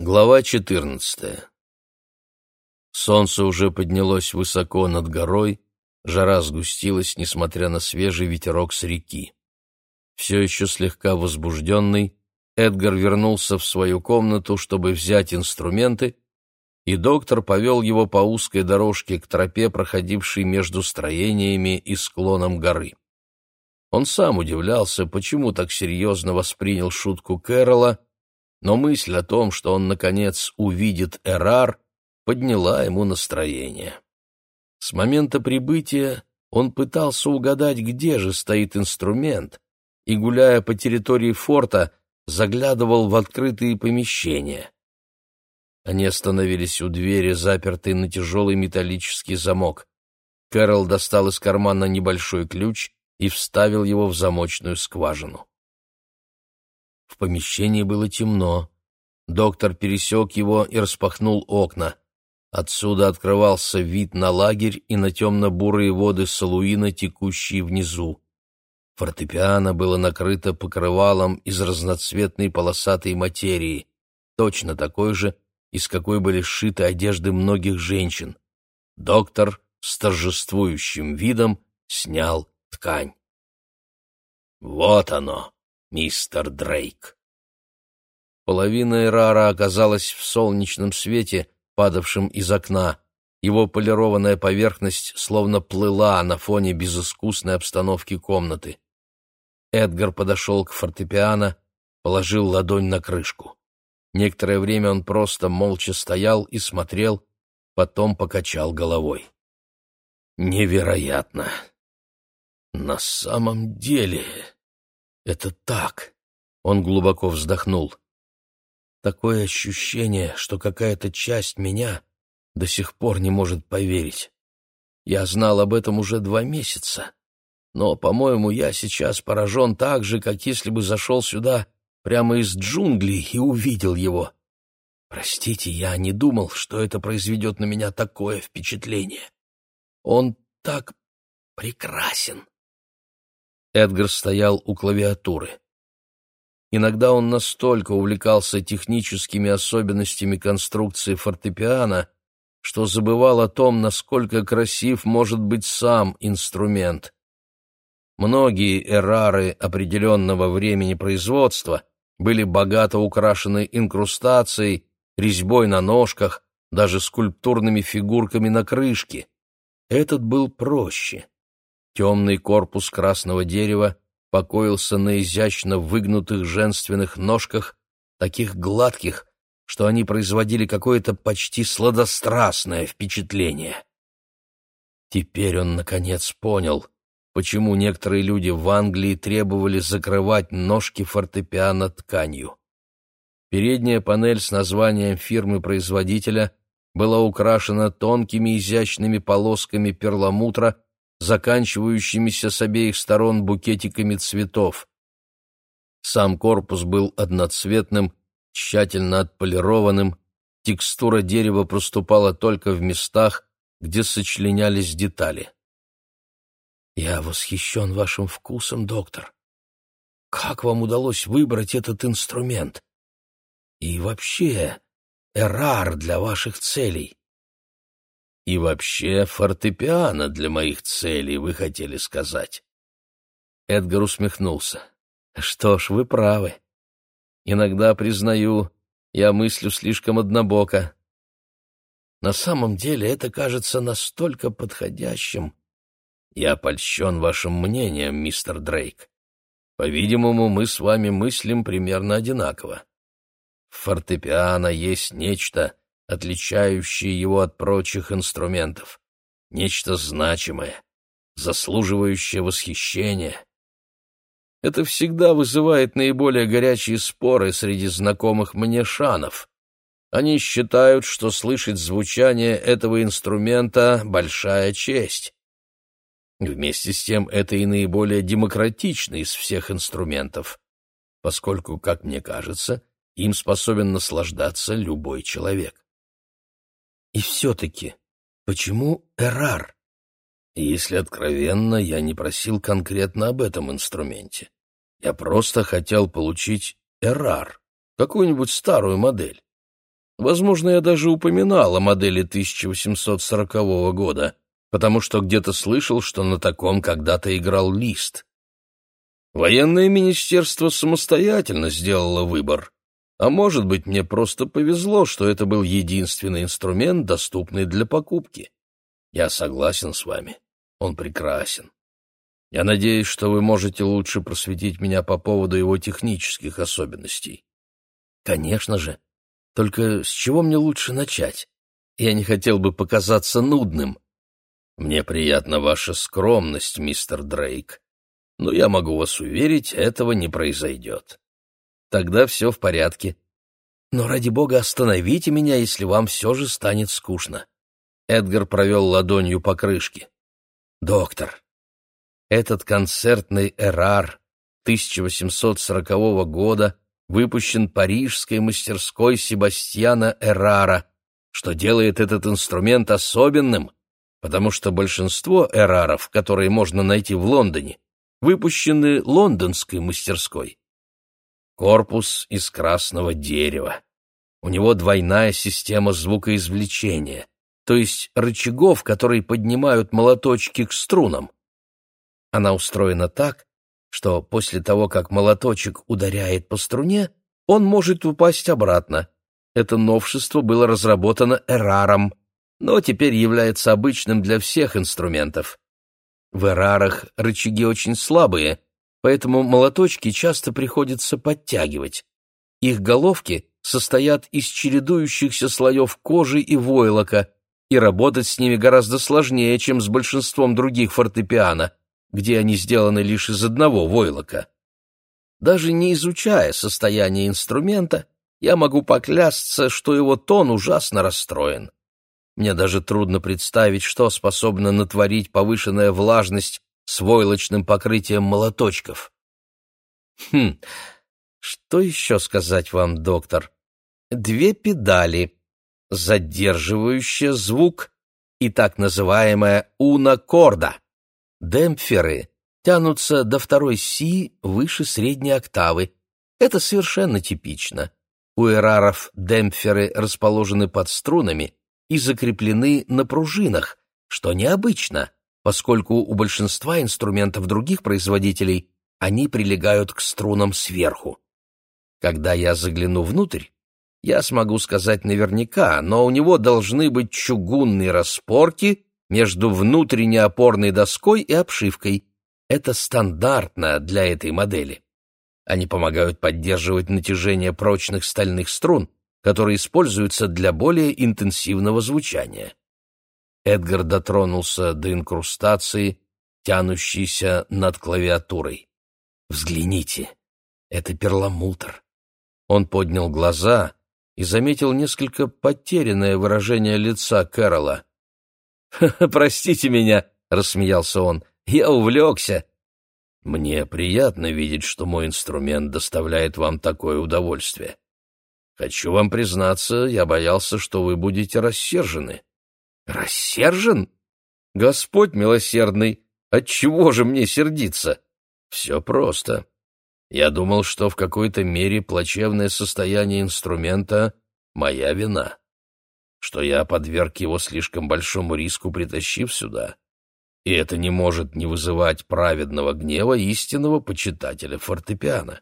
Глава 14. Солнце уже поднялось высоко над горой, жара сгустилась, несмотря на свежий ветерок с реки. Все еще слегка возбужденный, Эдгар вернулся в свою комнату, чтобы взять инструменты, и доктор повел его по узкой дорожке к тропе, проходившей между строениями и склоном горы. Он сам удивлялся, почему так серьезно воспринял шутку Кэрола, но мысль о том, что он, наконец, увидит Эрар, подняла ему настроение. С момента прибытия он пытался угадать, где же стоит инструмент, и, гуляя по территории форта, заглядывал в открытые помещения. Они остановились у двери, запертой на тяжелый металлический замок. Кэрол достал из кармана небольшой ключ и вставил его в замочную скважину. В помещении было темно. Доктор пересек его и распахнул окна. Отсюда открывался вид на лагерь и на темно-бурые воды Салуина, текущие внизу. Фортепиано было накрыто покрывалом из разноцветной полосатой материи, точно такой же, из какой были сшиты одежды многих женщин. Доктор с торжествующим видом снял ткань. «Вот оно!» Мистер Дрейк. Половина Эрара оказалась в солнечном свете, падавшем из окна. Его полированная поверхность словно плыла на фоне безыскусной обстановки комнаты. Эдгар подошел к фортепиано, положил ладонь на крышку. Некоторое время он просто молча стоял и смотрел, потом покачал головой. «Невероятно! На самом деле...» Это так. Он глубоко вздохнул. Такое ощущение, что какая-то часть меня до сих пор не может поверить. Я знал об этом уже два месяца, но, по-моему, я сейчас поражен так же, как если бы зашел сюда прямо из джунглей и увидел его. Простите, я не думал, что это произведет на меня такое впечатление. Он так прекрасен. Эдгар стоял у клавиатуры. Иногда он настолько увлекался техническими особенностями конструкции фортепиано, что забывал о том, насколько красив может быть сам инструмент. Многие эрары определенного времени производства были богато украшены инкрустацией, резьбой на ножках, даже скульптурными фигурками на крышке. Этот был проще. Темный корпус красного дерева покоился на изящно выгнутых женственных ножках, таких гладких, что они производили какое-то почти сладострастное впечатление. Теперь он, наконец, понял, почему некоторые люди в Англии требовали закрывать ножки фортепиано тканью. Передняя панель с названием фирмы-производителя была украшена тонкими изящными полосками перламутра, заканчивающимися с обеих сторон букетиками цветов. Сам корпус был одноцветным, тщательно отполированным, текстура дерева проступала только в местах, где сочленялись детали. «Я восхищен вашим вкусом, доктор. Как вам удалось выбрать этот инструмент? И вообще, эрар для ваших целей?» И вообще фортепиано для моих целей, вы хотели сказать. Эдгар усмехнулся. Что ж, вы правы. Иногда, признаю, я мыслю слишком однобоко. На самом деле это кажется настолько подходящим. Я польщен вашим мнением, мистер Дрейк. По-видимому, мы с вами мыслим примерно одинаково. В фортепиано есть нечто, отличающее его от прочих инструментов, нечто значимое, заслуживающее восхищения. Это всегда вызывает наиболее горячие споры среди знакомых мне шанов. Они считают, что слышать звучание этого инструмента — большая честь. Вместе с тем это и наиболее демократичный из всех инструментов, поскольку, как мне кажется, им способен наслаждаться любой человек. И все-таки, почему Эрар? Если откровенно, я не просил конкретно об этом инструменте. Я просто хотел получить Эрар, какую-нибудь старую модель. Возможно, я даже упоминал о модели 1840 года, потому что где-то слышал, что на таком когда-то играл Лист. Военное министерство самостоятельно сделало выбор. А может быть, мне просто повезло, что это был единственный инструмент, доступный для покупки. Я согласен с вами. Он прекрасен. Я надеюсь, что вы можете лучше просветить меня по поводу его технических особенностей. Конечно же. Только с чего мне лучше начать? Я не хотел бы показаться нудным. Мне приятна ваша скромность, мистер Дрейк. Но я могу вас уверить, этого не произойдет. Тогда все в порядке. Но ради бога остановите меня, если вам все же станет скучно. Эдгар провел ладонью по крышке. Доктор, этот концертный эрар 1840 года выпущен парижской мастерской Себастьяна Эрара, что делает этот инструмент особенным, потому что большинство эраров, которые можно найти в Лондоне, выпущены лондонской мастерской. Корпус из красного дерева. У него двойная система звукоизвлечения, то есть рычагов, которые поднимают молоточки к струнам. Она устроена так, что после того, как молоточек ударяет по струне, он может упасть обратно. Это новшество было разработано Эраром, но теперь является обычным для всех инструментов. В Эрарах рычаги очень слабые, поэтому молоточки часто приходится подтягивать. Их головки состоят из чередующихся слоев кожи и войлока, и работать с ними гораздо сложнее, чем с большинством других фортепиано, где они сделаны лишь из одного войлока. Даже не изучая состояние инструмента, я могу поклясться, что его тон ужасно расстроен. Мне даже трудно представить, что способна натворить повышенная влажность с войлочным покрытием молоточков. Хм, что еще сказать вам, доктор? Две педали, задерживающая звук и так называемая унакорда. Демпферы тянутся до второй си выше средней октавы. Это совершенно типично. У эраров демпферы расположены под струнами и закреплены на пружинах, что необычно, поскольку у большинства инструментов других производителей они прилегают к струнам сверху. Когда я загляну внутрь, я смогу сказать наверняка, но у него должны быть чугунные распорки между внутренней опорной доской и обшивкой. Это стандартно для этой модели. Они помогают поддерживать натяжение прочных стальных струн, которые используются для более интенсивного звучания. Эдгар дотронулся до инкрустации, тянущейся над клавиатурой. «Взгляните, это перламутр». Он поднял глаза и заметил несколько потерянное выражение лица Кэрола. «Простите меня», — рассмеялся он, — «я увлекся». «Мне приятно видеть, что мой инструмент доставляет вам такое удовольствие. Хочу вам признаться, я боялся, что вы будете рассержены». «Рассержен? Господь милосердный, отчего же мне сердиться?» «Все просто. Я думал, что в какой-то мере плачевное состояние инструмента — моя вина что я подверг его слишком большому риску, притащив сюда. И это не может не вызывать праведного гнева истинного почитателя фортепиано.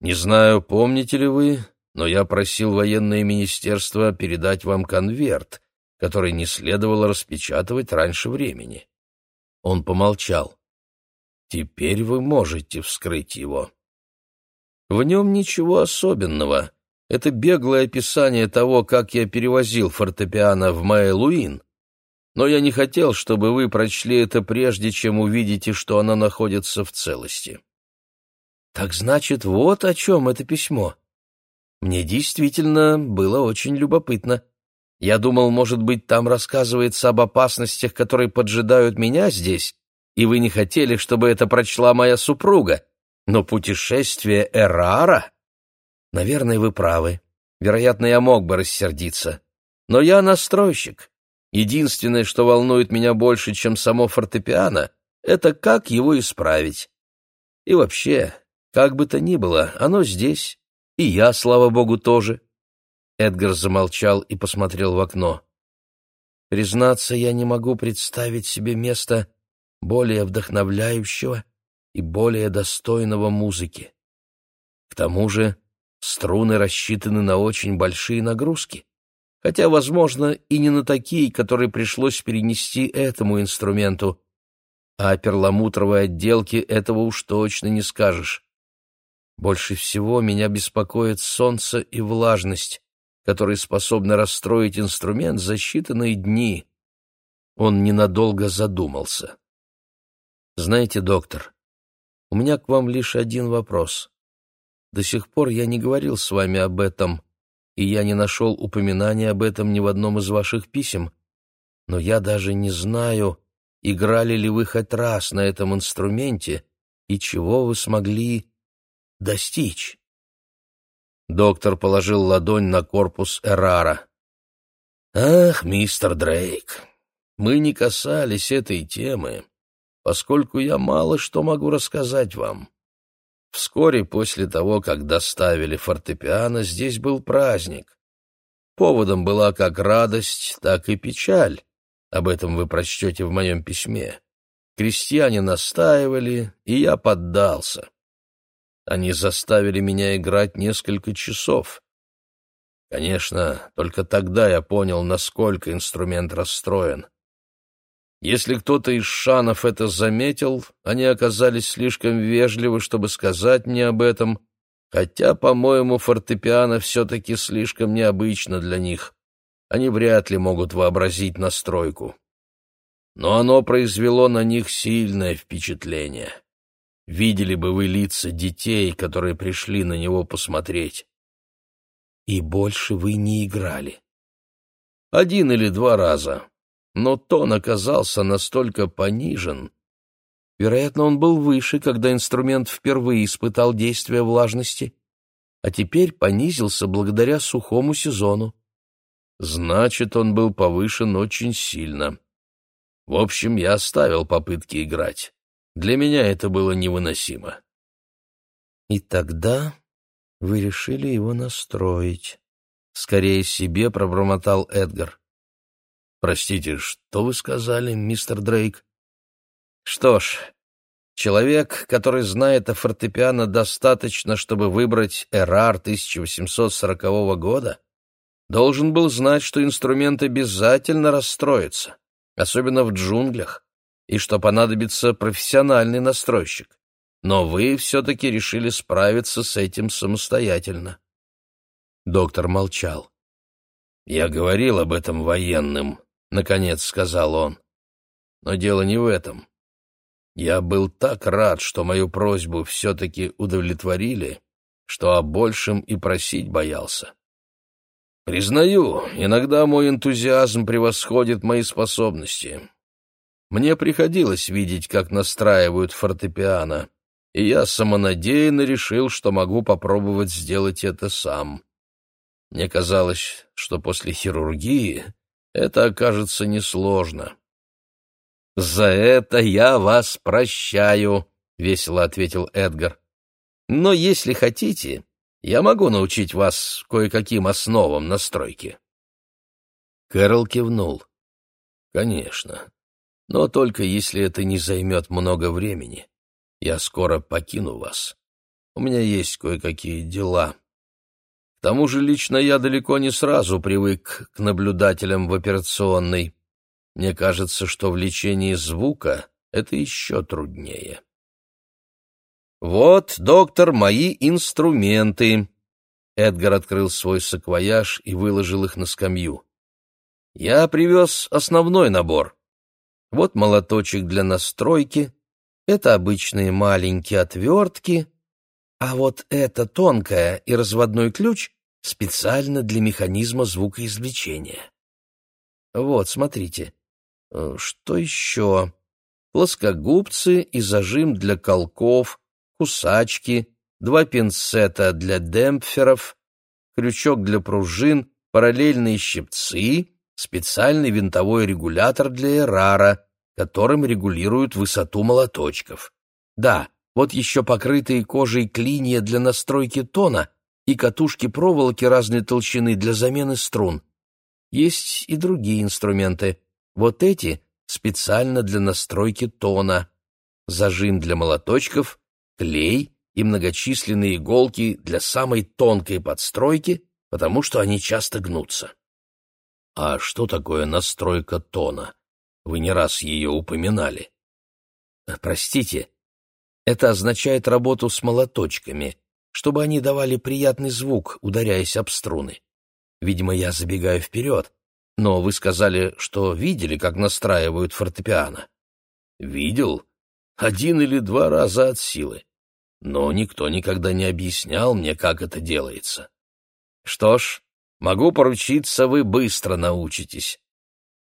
Не знаю, помните ли вы, но я просил военное министерство передать вам конверт, который не следовало распечатывать раньше времени. Он помолчал. Теперь вы можете вскрыть его. В нем ничего особенного, это беглое описание того, как я перевозил фортепиано в Майлуин. Но я не хотел, чтобы вы прочли это прежде, чем увидите, что оно находится в целости. Так значит, вот о чем это письмо. Мне действительно было очень любопытно. Я думал, может быть, там рассказывается об опасностях, которые поджидают меня здесь, и вы не хотели, чтобы это прочла моя супруга. Но путешествие Эрара Наверное, вы правы. Вероятно, я мог бы рассердиться. Но я настройщик. Единственное, что волнует меня больше, чем само фортепиано, это как его исправить. И вообще, как бы то ни было, оно здесь. И я, слава богу, тоже. Эдгар замолчал и посмотрел в окно. Признаться, я не могу представить себе места более вдохновляющего и более достойного музыки. К тому же струны рассчитаны на очень большие нагрузки, хотя, возможно, и не на такие, которые пришлось перенести этому инструменту, а о перламутровой отделке этого уж точно не скажешь. Больше всего меня беспокоит солнце и влажность, которые способны расстроить инструмент за считанные дни. Он ненадолго задумался. Знаете, доктор, у меня к вам лишь один вопрос. До сих пор я не говорил с вами об этом, и я не нашел упоминания об этом ни в одном из ваших писем, но я даже не знаю, играли ли вы хоть раз на этом инструменте и чего вы смогли достичь. Доктор положил ладонь на корпус Эрара. «Ах, мистер Дрейк, мы не касались этой темы, поскольку я мало что могу рассказать вам. Вскоре после того, как доставили фортепиано, здесь был праздник. Поводом была как радость, так и печаль. Об этом вы прочтете в моем письме. Крестьяне настаивали, и я поддался. Они заставили меня играть несколько часов. Конечно, только тогда я понял, насколько инструмент расстроен. Если кто-то из шанов это заметил, они оказались слишком вежливы, чтобы сказать мне об этом, хотя, по-моему, фортепиано все-таки слишком необычно для них. Они вряд ли могут вообразить настройку. Но оно произвело на них сильное впечатление. Видели бы вы лица детей, которые пришли на него посмотреть. И больше вы не играли. Один или два раза. Но тон оказался настолько понижен. Вероятно, он был выше, когда инструмент впервые испытал действие влажности, а теперь понизился благодаря сухому сезону. Значит, он был повышен очень сильно. В общем, я оставил попытки играть. Для меня это было невыносимо. И тогда вы решили его настроить. Скорее себе пробормотал Эдгар. Простите, что вы сказали, мистер Дрейк? Что ж, человек, который знает о фортепиано достаточно, чтобы выбрать Эрар 1840 года, должен был знать, что инструмент обязательно расстроится, особенно в джунглях и что понадобится профессиональный настройщик. Но вы все-таки решили справиться с этим самостоятельно. Доктор молчал. «Я говорил об этом военным», — наконец сказал он. «Но дело не в этом. Я был так рад, что мою просьбу все-таки удовлетворили, что о большем и просить боялся. Признаю, иногда мой энтузиазм превосходит мои способности. Мне приходилось видеть, как настраивают фортепиано, и я самонадеянно решил, что могу попробовать сделать это сам. Мне казалось, что после хирургии это окажется несложно. «За это я вас прощаю», — весело ответил Эдгар. «Но если хотите, я могу научить вас кое-каким основам настройки». Кэрол кивнул. «Конечно но только если это не займет много времени. Я скоро покину вас. У меня есть кое-какие дела. К тому же лично я далеко не сразу привык к наблюдателям в операционной. Мне кажется, что в лечении звука это еще труднее. «Вот, доктор, мои инструменты!» Эдгар открыл свой саквояж и выложил их на скамью. «Я привез основной набор. Вот молоточек для настройки, это обычные маленькие отвертки, а вот это тонкая и разводной ключ специально для механизма звукоизвлечения. Вот, смотрите. Э, что еще? Плоскогубцы и зажим для колков, кусачки, два пинцета для демпферов, крючок для пружин, параллельные щипцы специальный винтовой регулятор для эрара, которым регулируют высоту молоточков. Да, вот еще покрытые кожей клинья для настройки тона и катушки проволоки разной толщины для замены струн. Есть и другие инструменты. Вот эти специально для настройки тона. Зажим для молоточков, клей и многочисленные иголки для самой тонкой подстройки, потому что они часто гнутся. А что такое настройка тона? Вы не раз ее упоминали. Простите, это означает работу с молоточками, чтобы они давали приятный звук, ударяясь об струны. Видимо, я забегаю вперед, но вы сказали, что видели, как настраивают фортепиано. Видел? Один или два раза от силы. Но никто никогда не объяснял мне, как это делается. Что ж, могу поручиться, вы быстро научитесь.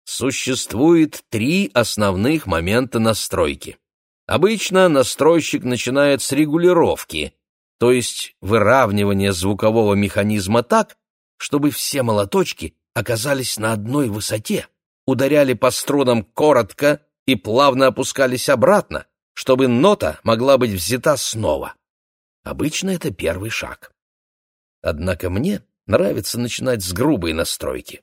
Существует три основных момента настройки. Обычно настройщик начинает с регулировки, то есть выравнивания звукового механизма так, чтобы все молоточки оказались на одной высоте, ударяли по струнам коротко и плавно опускались обратно, чтобы нота могла быть взята снова. Обычно это первый шаг. Однако мне нравится начинать с грубой настройки.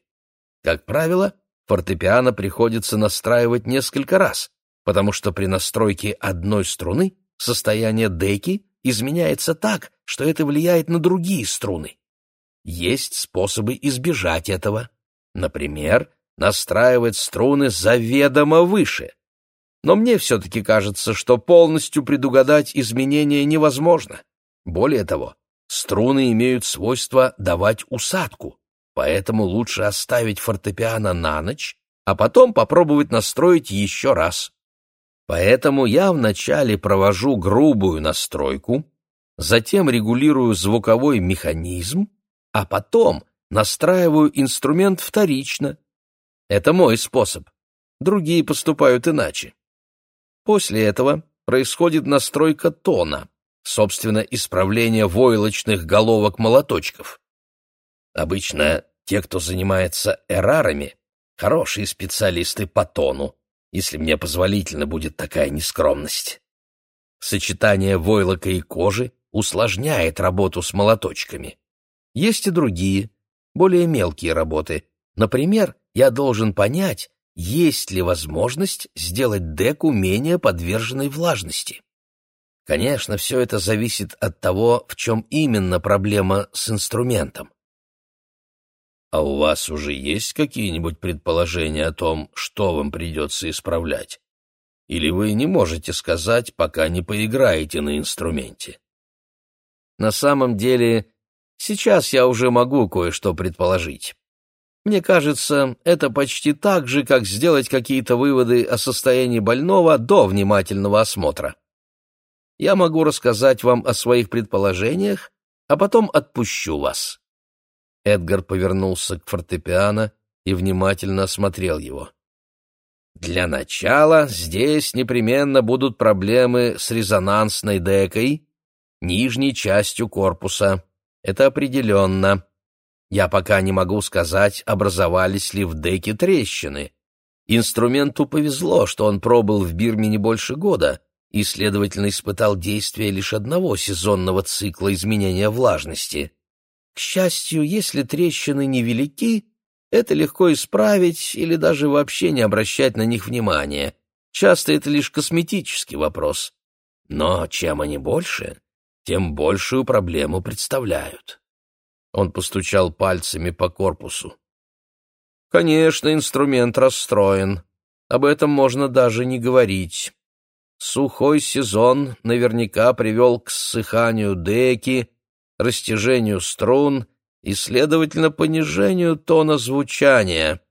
Как правило, фортепиано приходится настраивать несколько раз, потому что при настройке одной струны состояние деки изменяется так, что это влияет на другие струны. Есть способы избежать этого. Например, настраивать струны заведомо выше. Но мне все-таки кажется, что полностью предугадать изменения невозможно. Более того, струны имеют свойство давать усадку, поэтому лучше оставить фортепиано на ночь, а потом попробовать настроить еще раз. Поэтому я вначале провожу грубую настройку, затем регулирую звуковой механизм, а потом настраиваю инструмент вторично. Это мой способ. Другие поступают иначе. После этого происходит настройка тона, собственно, исправление войлочных головок молоточков. Обычно те, кто занимается эрарами, хорошие специалисты по тону, если мне позволительно будет такая нескромность. Сочетание войлока и кожи усложняет работу с молоточками. Есть и другие, более мелкие работы. Например, я должен понять, есть ли возможность сделать деку менее подверженной влажности. Конечно, все это зависит от того, в чем именно проблема с инструментом. А у вас уже есть какие-нибудь предположения о том, что вам придется исправлять? Или вы не можете сказать, пока не поиграете на инструменте? На самом деле, сейчас я уже могу кое-что предположить. Мне кажется, это почти так же, как сделать какие-то выводы о состоянии больного до внимательного осмотра. Я могу рассказать вам о своих предположениях, а потом отпущу вас. Эдгар повернулся к фортепиано и внимательно осмотрел его. «Для начала здесь непременно будут проблемы с резонансной декой, нижней частью корпуса. Это определенно. Я пока не могу сказать, образовались ли в деке трещины. Инструменту повезло, что он пробыл в Бирме не больше года и, следовательно, испытал действие лишь одного сезонного цикла изменения влажности. К счастью, если трещины невелики, это легко исправить или даже вообще не обращать на них внимания. Часто это лишь косметический вопрос. Но чем они больше, тем большую проблему представляют. Он постучал пальцами по корпусу. Конечно, инструмент расстроен. Об этом можно даже не говорить. Сухой сезон наверняка привел к ссыханию деки, растяжению струн и, следовательно, понижению тона звучания.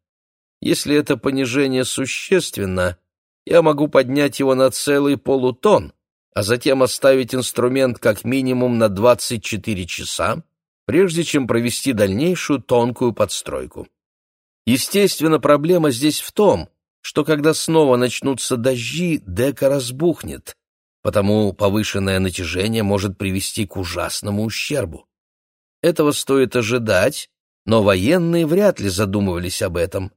Если это понижение существенно, я могу поднять его на целый полутон, а затем оставить инструмент как минимум на 24 часа, прежде чем провести дальнейшую тонкую подстройку. Естественно, проблема здесь в том, что когда снова начнутся дожди, дека разбухнет, потому повышенное натяжение может привести к ужасному ущербу. Этого стоит ожидать, но военные вряд ли задумывались об этом.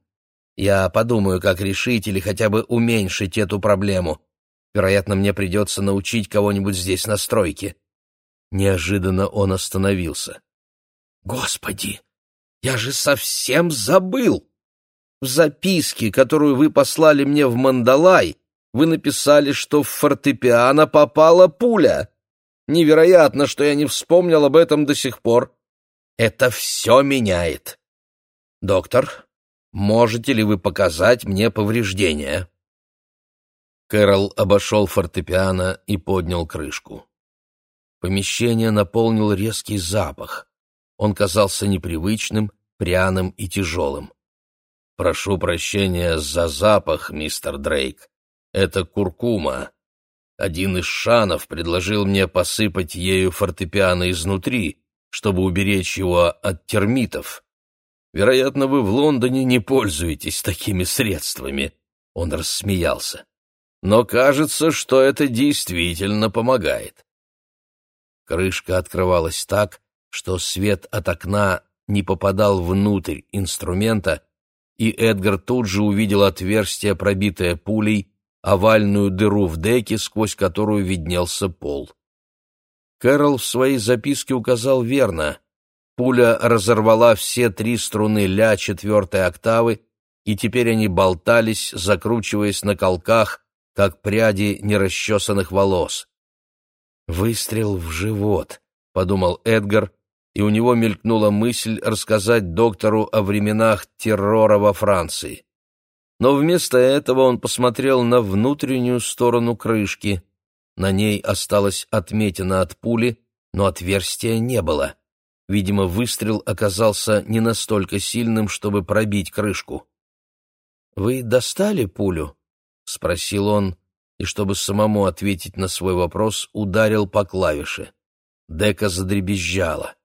Я подумаю, как решить или хотя бы уменьшить эту проблему. Вероятно, мне придется научить кого-нибудь здесь на стройке. Неожиданно он остановился. Господи, я же совсем забыл! В записке, которую вы послали мне в Мандалай, вы написали, что в фортепиано попала пуля. Невероятно, что я не вспомнил об этом до сих пор. Это все меняет. Доктор, можете ли вы показать мне повреждения?» Кэрол обошел фортепиано и поднял крышку. Помещение наполнил резкий запах. Он казался непривычным, пряным и тяжелым. «Прошу прощения за запах, мистер Дрейк. Это куркума. Один из шанов предложил мне посыпать ею фортепиано изнутри, чтобы уберечь его от термитов. Вероятно, вы в Лондоне не пользуетесь такими средствами». Он рассмеялся. «Но кажется, что это действительно помогает». Крышка открывалась так, что свет от окна не попадал внутрь инструмента, и Эдгар тут же увидел отверстие, пробитое пулей, овальную дыру в деке, сквозь которую виднелся пол. Кэрол в своей записке указал верно. Пуля разорвала все три струны ля четвертой октавы, и теперь они болтались, закручиваясь на колках, как пряди нерасчесанных волос. «Выстрел в живот», — подумал Эдгар, и у него мелькнула мысль рассказать доктору о временах террора во Франции. Но вместо этого он посмотрел на внутреннюю сторону крышки. На ней осталась отметина от пули, но отверстия не было. Видимо, выстрел оказался не настолько сильным, чтобы пробить крышку. «Вы достали пулю?» — спросил он, и, чтобы самому ответить на свой вопрос, ударил по клавише. Дека задребезжала.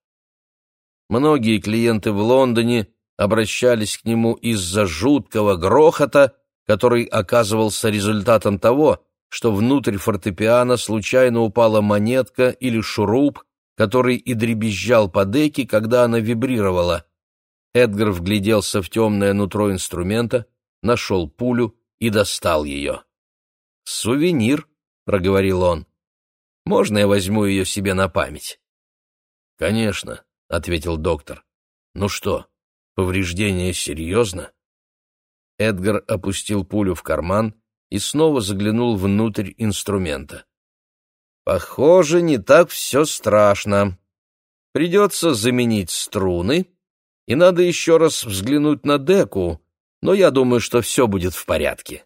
Многие клиенты в Лондоне обращались к нему из-за жуткого грохота, который оказывался результатом того, что внутрь фортепиано случайно упала монетка или шуруп, который и дребезжал по деке, когда она вибрировала. Эдгар вгляделся в темное нутро инструмента, нашел пулю и достал ее. «Сувенир», — проговорил он. «Можно я возьму ее себе на память?» «Конечно», — ответил доктор. «Ну что, повреждение серьезно?» Эдгар опустил пулю в карман и снова заглянул внутрь инструмента. «Похоже, не так все страшно. Придется заменить струны, и надо еще раз взглянуть на деку, но я думаю, что все будет в порядке».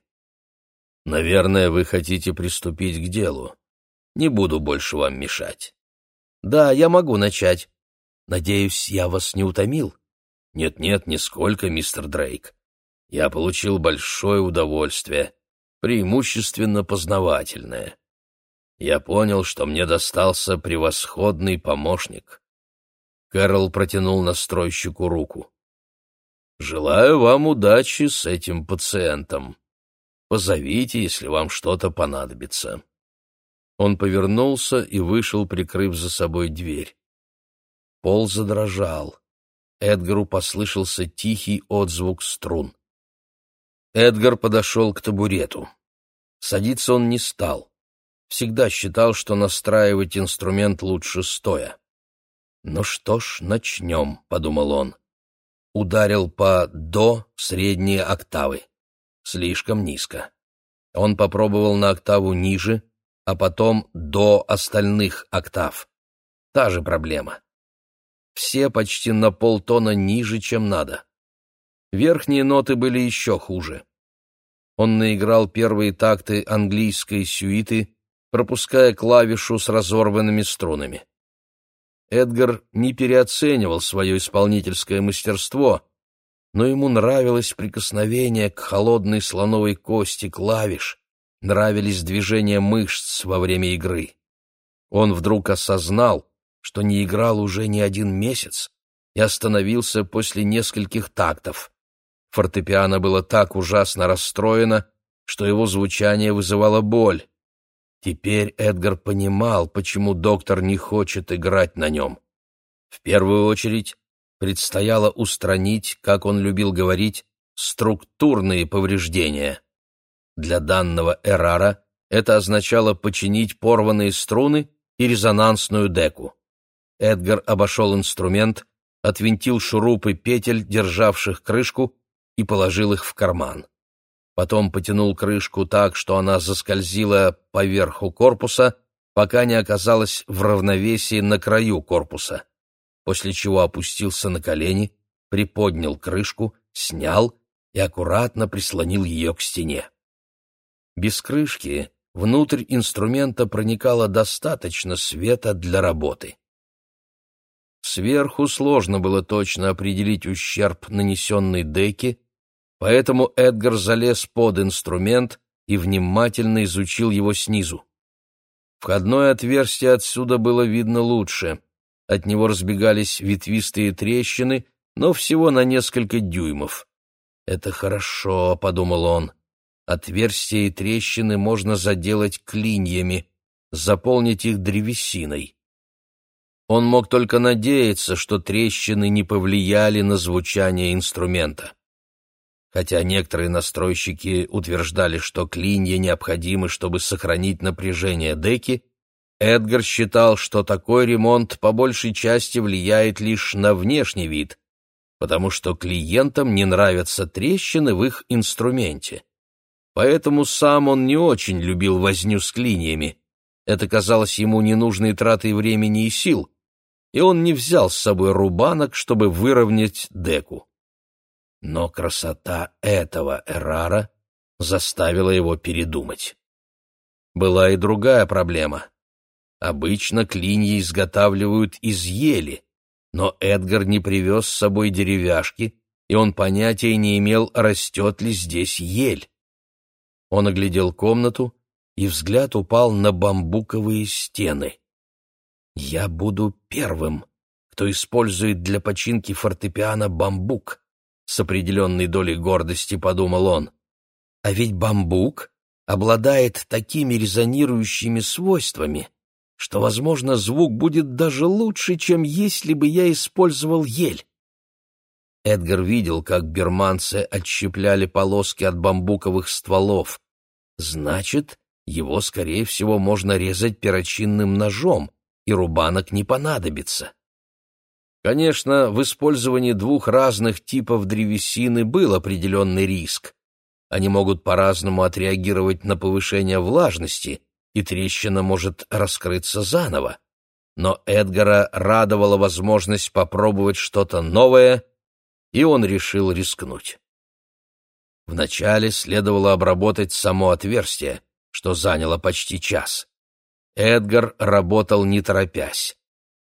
«Наверное, вы хотите приступить к делу. Не буду больше вам мешать». «Да, я могу начать. Надеюсь, я вас не утомил? Нет-нет, нисколько, мистер Дрейк. Я получил большое удовольствие, преимущественно познавательное. Я понял, что мне достался превосходный помощник. Кэрол протянул настройщику руку. Желаю вам удачи с этим пациентом. Позовите, если вам что-то понадобится. Он повернулся и вышел, прикрыв за собой дверь. Пол задрожал. Эдгару послышался тихий отзвук струн. Эдгар подошел к табурету. Садиться он не стал. Всегда считал, что настраивать инструмент лучше стоя. «Ну что ж, начнем», — подумал он. Ударил по «до» средние октавы. Слишком низко. Он попробовал на октаву ниже, а потом до остальных октав. Та же проблема все почти на полтона ниже, чем надо. Верхние ноты были еще хуже. Он наиграл первые такты английской сюиты, пропуская клавишу с разорванными струнами. Эдгар не переоценивал свое исполнительское мастерство, но ему нравилось прикосновение к холодной слоновой кости клавиш, нравились движения мышц во время игры. Он вдруг осознал, что не играл уже не один месяц и остановился после нескольких тактов. Фортепиано было так ужасно расстроено, что его звучание вызывало боль. Теперь Эдгар понимал, почему доктор не хочет играть на нем. В первую очередь предстояло устранить, как он любил говорить, структурные повреждения. Для данного эрара это означало починить порванные струны и резонансную деку. Эдгар обошел инструмент отвинтил шурупы петель, державших крышку, и положил их в карман. Потом потянул крышку так, что она заскользила по верху корпуса, пока не оказалась в равновесии на краю корпуса, после чего опустился на колени, приподнял крышку, снял и аккуратно прислонил ее к стене. Без крышки внутрь инструмента проникало достаточно света для работы. Сверху сложно было точно определить ущерб, нанесенный деке, поэтому Эдгар залез под инструмент и внимательно изучил его снизу. Входное отверстие отсюда было видно лучше. От него разбегались ветвистые трещины, но всего на несколько дюймов. «Это хорошо», — подумал он. «Отверстия и трещины можно заделать клиньями, заполнить их древесиной». Он мог только надеяться, что трещины не повлияли на звучание инструмента. Хотя некоторые настройщики утверждали, что клинья необходимы, чтобы сохранить напряжение деки, Эдгар считал, что такой ремонт по большей части влияет лишь на внешний вид, потому что клиентам не нравятся трещины в их инструменте. Поэтому сам он не очень любил возню с клиньями. Это казалось ему ненужной тратой времени и сил, и он не взял с собой рубанок, чтобы выровнять деку. Но красота этого Эрара заставила его передумать. Была и другая проблема. Обычно клинья изготавливают из ели, но Эдгар не привез с собой деревяшки, и он понятия не имел, растет ли здесь ель. Он оглядел комнату, и взгляд упал на бамбуковые стены. «Я буду первым, кто использует для починки фортепиано бамбук», с определенной долей гордости подумал он. «А ведь бамбук обладает такими резонирующими свойствами, что, возможно, звук будет даже лучше, чем если бы я использовал ель». Эдгар видел, как берманцы отщепляли полоски от бамбуковых стволов. Значит, его, скорее всего, можно резать перочинным ножом, и рубанок не понадобится. Конечно, в использовании двух разных типов древесины был определенный риск. Они могут по-разному отреагировать на повышение влажности, и трещина может раскрыться заново. Но Эдгара радовала возможность попробовать что-то новое, и он решил рискнуть. Вначале следовало обработать само отверстие, что заняло почти час. Эдгар работал не торопясь.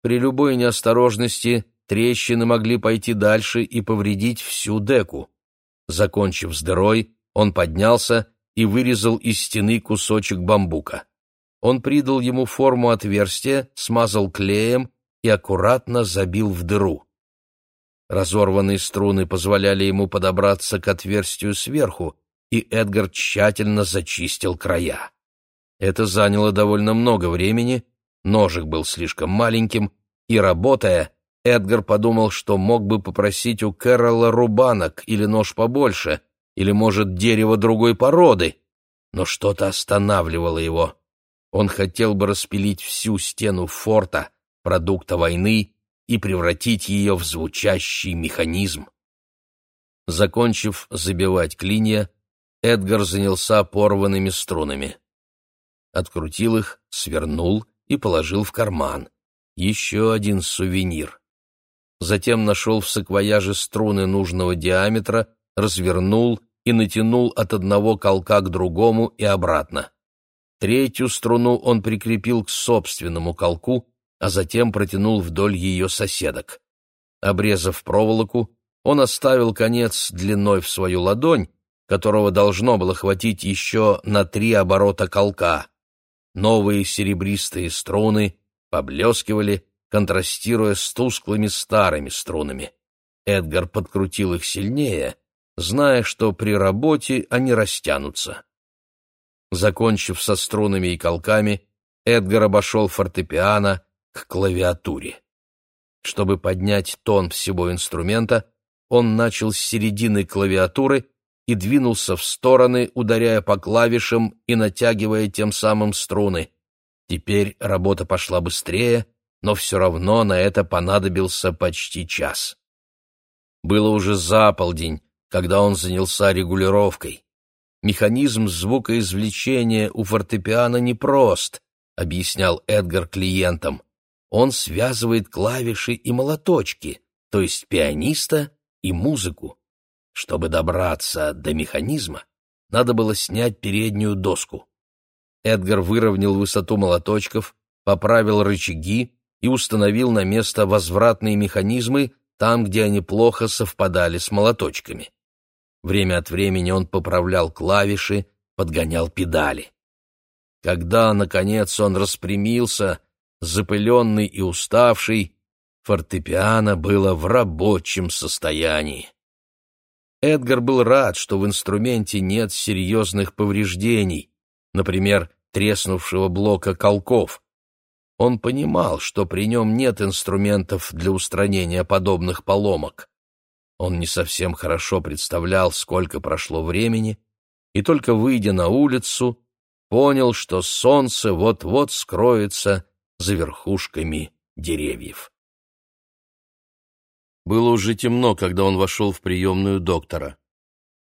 При любой неосторожности трещины могли пойти дальше и повредить всю деку. Закончив с дырой, он поднялся и вырезал из стены кусочек бамбука. Он придал ему форму отверстия, смазал клеем и аккуратно забил в дыру. Разорванные струны позволяли ему подобраться к отверстию сверху, и Эдгар тщательно зачистил края. Это заняло довольно много времени, ножик был слишком маленьким, и, работая, Эдгар подумал, что мог бы попросить у Кэрола рубанок или нож побольше, или, может, дерево другой породы, но что-то останавливало его. Он хотел бы распилить всю стену форта, продукта войны, и превратить ее в звучащий механизм. Закончив забивать клинья, Эдгар занялся порванными струнами открутил их, свернул и положил в карман. Еще один сувенир. Затем нашел в саквояже струны нужного диаметра, развернул и натянул от одного колка к другому и обратно. Третью струну он прикрепил к собственному колку, а затем протянул вдоль ее соседок. Обрезав проволоку, он оставил конец длиной в свою ладонь, которого должно было хватить еще на три оборота колка. Новые серебристые струны поблескивали, контрастируя с тусклыми старыми струнами. Эдгар подкрутил их сильнее, зная, что при работе они растянутся. Закончив со струнами и колками, Эдгар обошел фортепиано к клавиатуре. Чтобы поднять тон всего инструмента, он начал с середины клавиатуры и двинулся в стороны, ударяя по клавишам и натягивая тем самым струны. Теперь работа пошла быстрее, но все равно на это понадобился почти час. Было уже за полдень, когда он занялся регулировкой. Механизм звукоизвлечения у фортепиано непрост, объяснял Эдгар клиентам. Он связывает клавиши и молоточки, то есть пианиста и музыку. Чтобы добраться до механизма, надо было снять переднюю доску. Эдгар выровнял высоту молоточков, поправил рычаги и установил на место возвратные механизмы там, где они плохо совпадали с молоточками. Время от времени он поправлял клавиши, подгонял педали. Когда, наконец, он распрямился, запыленный и уставший, фортепиано было в рабочем состоянии. Эдгар был рад, что в инструменте нет серьезных повреждений, например, треснувшего блока колков. Он понимал, что при нем нет инструментов для устранения подобных поломок. Он не совсем хорошо представлял, сколько прошло времени, и только выйдя на улицу, понял, что солнце вот-вот скроется за верхушками деревьев. Было уже темно, когда он вошел в приемную доктора.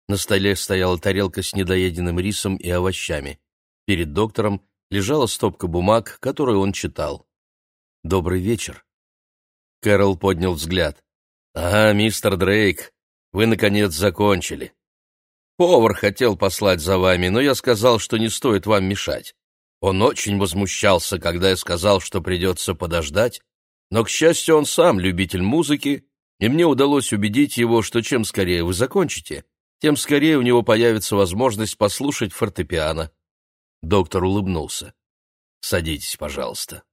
На столе стояла тарелка с недоеденным рисом и овощами. Перед доктором лежала стопка бумаг, которую он читал. «Добрый вечер». Кэрол поднял взгляд. «Ага, мистер Дрейк, вы, наконец, закончили. Повар хотел послать за вами, но я сказал, что не стоит вам мешать. Он очень возмущался, когда я сказал, что придется подождать, но, к счастью, он сам любитель музыки и мне удалось убедить его, что чем скорее вы закончите, тем скорее у него появится возможность послушать фортепиано. Доктор улыбнулся. «Садитесь, пожалуйста».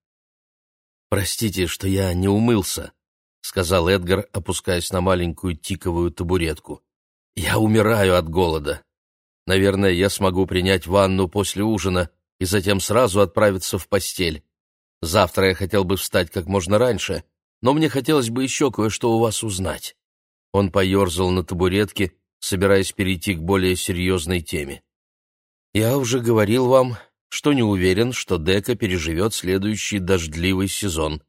«Простите, что я не умылся», — сказал Эдгар, опускаясь на маленькую тиковую табуретку. «Я умираю от голода. Наверное, я смогу принять ванну после ужина и затем сразу отправиться в постель. Завтра я хотел бы встать как можно раньше, но мне хотелось бы еще кое-что у вас узнать». Он поерзал на табуретке, собираясь перейти к более серьезной теме. «Я уже говорил вам, что не уверен, что Дека переживет следующий дождливый сезон.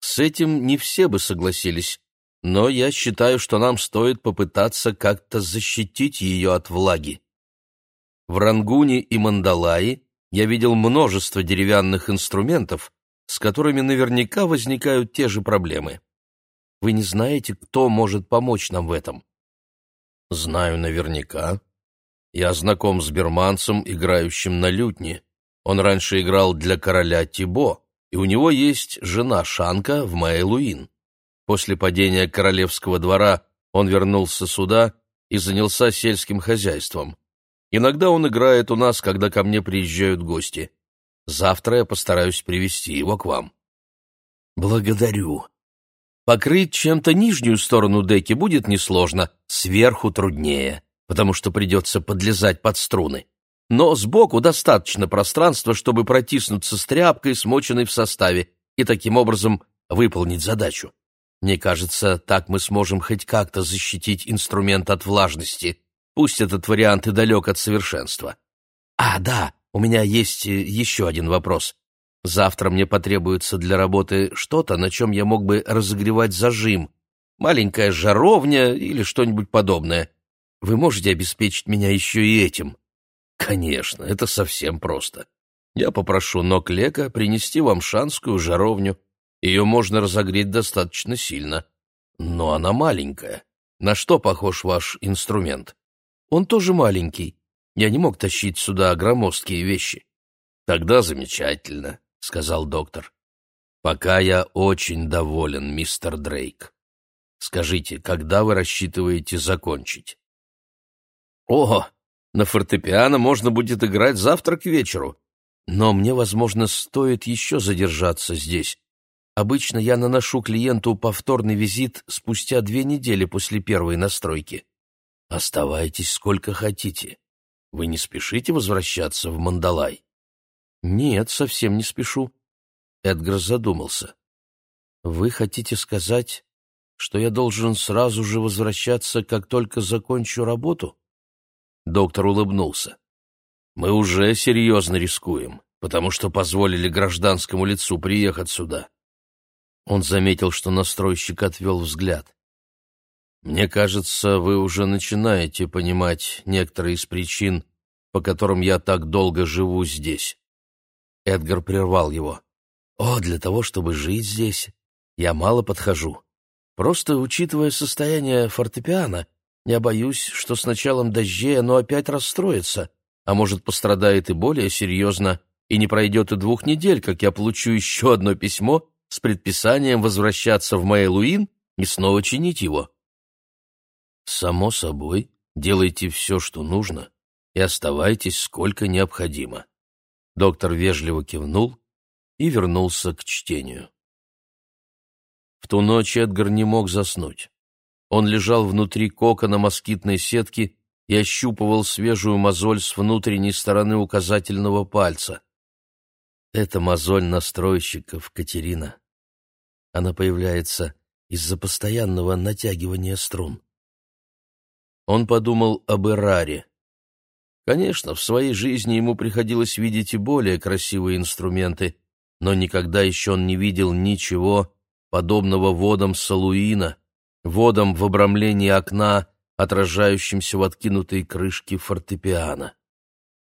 С этим не все бы согласились, но я считаю, что нам стоит попытаться как-то защитить ее от влаги. В Рангуне и Мандалае я видел множество деревянных инструментов, с которыми наверняка возникают те же проблемы. Вы не знаете, кто может помочь нам в этом? Знаю наверняка. Я знаком с берманцем, играющим на лютне. Он раньше играл для короля Тибо, и у него есть жена Шанка в Маэлуин. После падения королевского двора он вернулся сюда и занялся сельским хозяйством. Иногда он играет у нас, когда ко мне приезжают гости. Завтра я постараюсь привести его к вам. Благодарю. Покрыть чем-то нижнюю сторону деки будет несложно, сверху труднее, потому что придется подлезать под струны. Но сбоку достаточно пространства, чтобы протиснуться с тряпкой, смоченной в составе, и таким образом выполнить задачу. Мне кажется, так мы сможем хоть как-то защитить инструмент от влажности, пусть этот вариант и далек от совершенства. А, да, у меня есть э, еще один вопрос. Завтра мне потребуется для работы что-то, на чем я мог бы разогревать зажим. Маленькая жаровня или что-нибудь подобное. Вы можете обеспечить меня еще и этим? Конечно, это совсем просто. Я попрошу Ноклека принести вам шанскую жаровню. Ее можно разогреть достаточно сильно. Но она маленькая. На что похож ваш инструмент? Он тоже маленький. Я не мог тащить сюда громоздкие вещи. Тогда замечательно, сказал доктор. Пока я очень доволен, мистер Дрейк. Скажите, когда вы рассчитываете закончить? О, на фортепиано можно будет играть завтра к вечеру. Но мне, возможно, стоит еще задержаться здесь. Обычно я наношу клиенту повторный визит спустя две недели после первой настройки. Оставайтесь сколько хотите. Вы не спешите возвращаться в Мандалай? Нет, совсем не спешу. Эдгар задумался. Вы хотите сказать, что я должен сразу же возвращаться, как только закончу работу? Доктор улыбнулся. Мы уже серьезно рискуем, потому что позволили гражданскому лицу приехать сюда. Он заметил, что настройщик отвел взгляд. «Мне кажется, вы уже начинаете понимать некоторые из причин, по которым я так долго живу здесь». Эдгар прервал его. «О, для того, чтобы жить здесь, я мало подхожу. Просто, учитывая состояние фортепиано, я боюсь, что с началом дождей оно опять расстроится, а может, пострадает и более серьезно, и не пройдет и двух недель, как я получу еще одно письмо с предписанием возвращаться в Мэйлуин и снова чинить его. Само собой, делайте все, что нужно, и оставайтесь сколько необходимо. Доктор вежливо кивнул и вернулся к чтению. В ту ночь Эдгар не мог заснуть. Он лежал внутри кокона москитной сетки и ощупывал свежую мозоль с внутренней стороны указательного пальца. Это мозоль настройщиков, Катерина. Она появляется из-за постоянного натягивания струн. Он подумал об Эраре. Конечно, в своей жизни ему приходилось видеть и более красивые инструменты, но никогда еще он не видел ничего, подобного водам Салуина, водам в обрамлении окна, отражающимся в откинутой крышке фортепиано.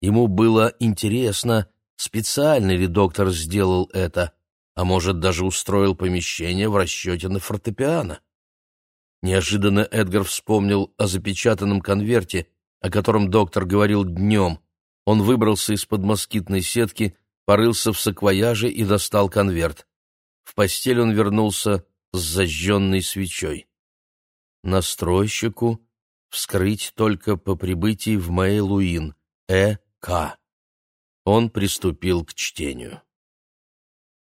Ему было интересно, специально ли доктор сделал это, а может, даже устроил помещение в расчете на фортепиано. Неожиданно Эдгар вспомнил о запечатанном конверте, о котором доктор говорил днем. Он выбрался из-под москитной сетки, порылся в саквояже и достал конверт. В постель он вернулся с зажженной свечой. Настройщику вскрыть только по прибытии в Мэйлуин, Э. К. Он приступил к чтению.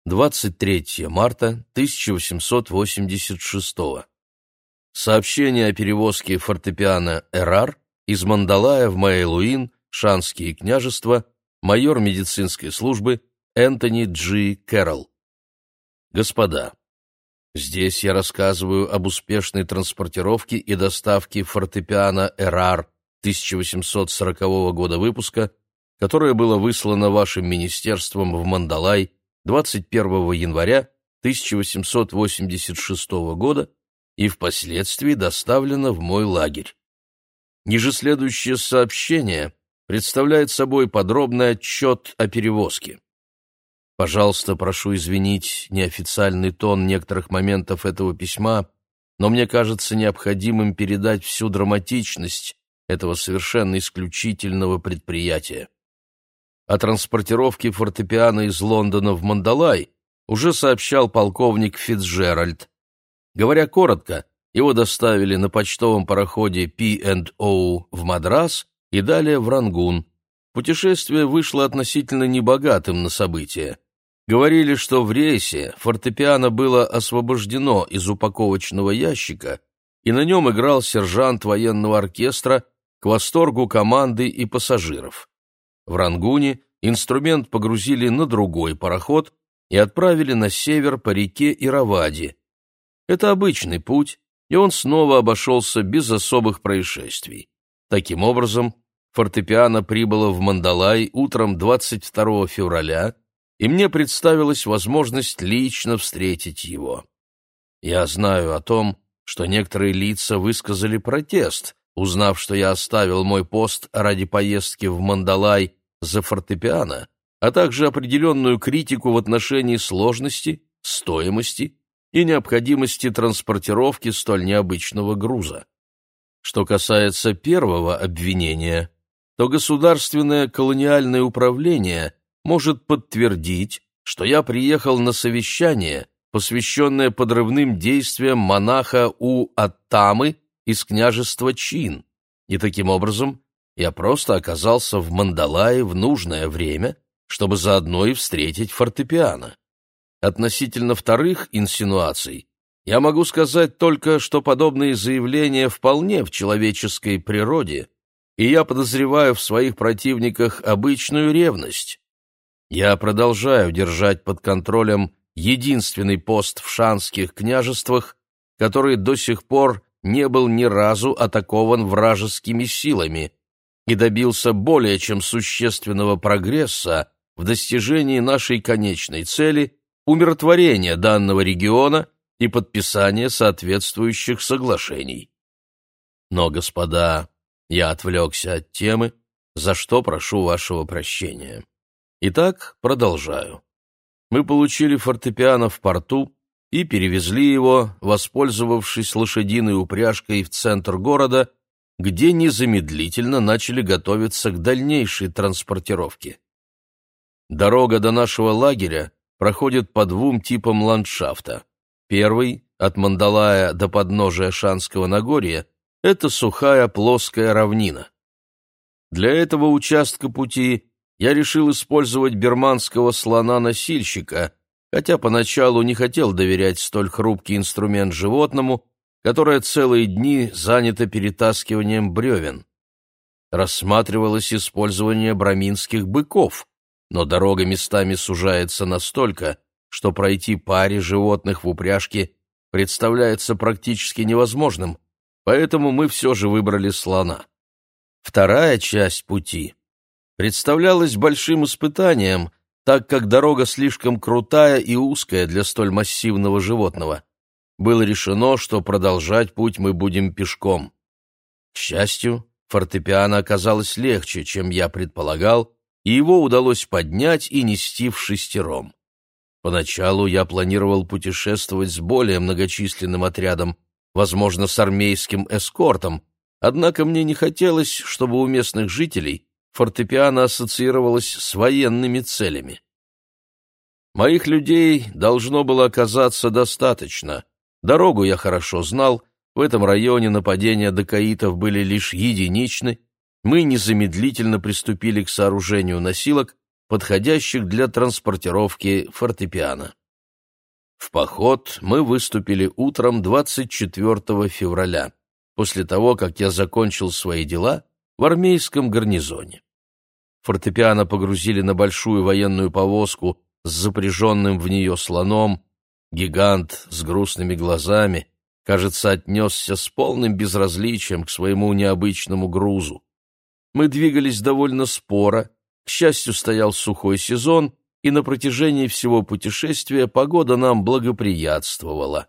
23 марта 1886 Сообщение о перевозке фортепиано «Эрар» из Мандалая в Мэйлуин, Шанские княжества, майор медицинской службы Энтони Джи Кэрролл. Господа, здесь я рассказываю об успешной транспортировке и доставке фортепиано «Эрар» 1840 года выпуска, которое было выслано вашим министерством в Мандалай 21 января 1886 года и впоследствии доставлено в мой лагерь. Ниже следующее сообщение представляет собой подробный отчет о перевозке. Пожалуйста, прошу извинить неофициальный тон некоторых моментов этого письма, но мне кажется необходимым передать всю драматичность этого совершенно исключительного предприятия. О транспортировке фортепиано из Лондона в Мандалай уже сообщал полковник Фицджеральд. Говоря коротко, его доставили на почтовом пароходе P&O в Мадрас и далее в Рангун. Путешествие вышло относительно небогатым на события. Говорили, что в рейсе фортепиано было освобождено из упаковочного ящика, и на нем играл сержант военного оркестра к восторгу команды и пассажиров. В Рангуне инструмент погрузили на другой пароход и отправили на север по реке Иравади. Это обычный путь, и он снова обошелся без особых происшествий. Таким образом, фортепиано прибыло в Мандалай утром 22 февраля, и мне представилась возможность лично встретить его. Я знаю о том, что некоторые лица высказали протест, узнав, что я оставил мой пост ради поездки в Мандалай за фортепиано, а также определенную критику в отношении сложности, стоимости и необходимости транспортировки столь необычного груза. Что касается первого обвинения, то государственное колониальное управление может подтвердить, что я приехал на совещание, посвященное подрывным действиям монаха У Аттамы из княжества Чин, и таким образом я просто оказался в Мандалае в нужное время, чтобы заодно и встретить фортепиано. Относительно вторых инсинуаций я могу сказать только, что подобные заявления вполне в человеческой природе, и я подозреваю в своих противниках обычную ревность. Я продолжаю держать под контролем единственный пост в шанских княжествах, который до сих пор не был ни разу атакован вражескими силами и добился более чем существенного прогресса в достижении нашей конечной цели умиротворения данного региона и подписание соответствующих соглашений. Но, господа, я отвлекся от темы, за что прошу вашего прощения. Итак, продолжаю. Мы получили фортепиано в порту и перевезли его, воспользовавшись лошадиной упряжкой в центр города, где незамедлительно начали готовиться к дальнейшей транспортировке. Дорога до нашего лагеря проходит по двум типам ландшафта. Первый, от Мандалая до подножия Шанского Нагорья, это сухая плоская равнина. Для этого участка пути я решил использовать берманского слона-носильщика, хотя поначалу не хотел доверять столь хрупкий инструмент животному, которое целые дни занято перетаскиванием бревен. Рассматривалось использование браминских быков, но дорога местами сужается настолько, что пройти паре животных в упряжке представляется практически невозможным, поэтому мы все же выбрали слона. Вторая часть пути представлялась большим испытанием, так как дорога слишком крутая и узкая для столь массивного животного. Было решено, что продолжать путь мы будем пешком. К счастью, фортепиано оказалось легче, чем я предполагал, и его удалось поднять и нести в шестером. Поначалу я планировал путешествовать с более многочисленным отрядом, возможно, с армейским эскортом, однако мне не хотелось, чтобы у местных жителей фортепиано ассоциировалось с военными целями. Моих людей должно было оказаться достаточно. Дорогу я хорошо знал, в этом районе нападения дакаитов были лишь единичны, мы незамедлительно приступили к сооружению носилок, подходящих для транспортировки фортепиано. В поход мы выступили утром 24 февраля, после того, как я закончил свои дела в армейском гарнизоне. Фортепиано погрузили на большую военную повозку с запряженным в нее слоном. Гигант с грустными глазами, кажется, отнесся с полным безразличием к своему необычному грузу. Мы двигались довольно споро, к счастью, стоял сухой сезон, и на протяжении всего путешествия погода нам благоприятствовала.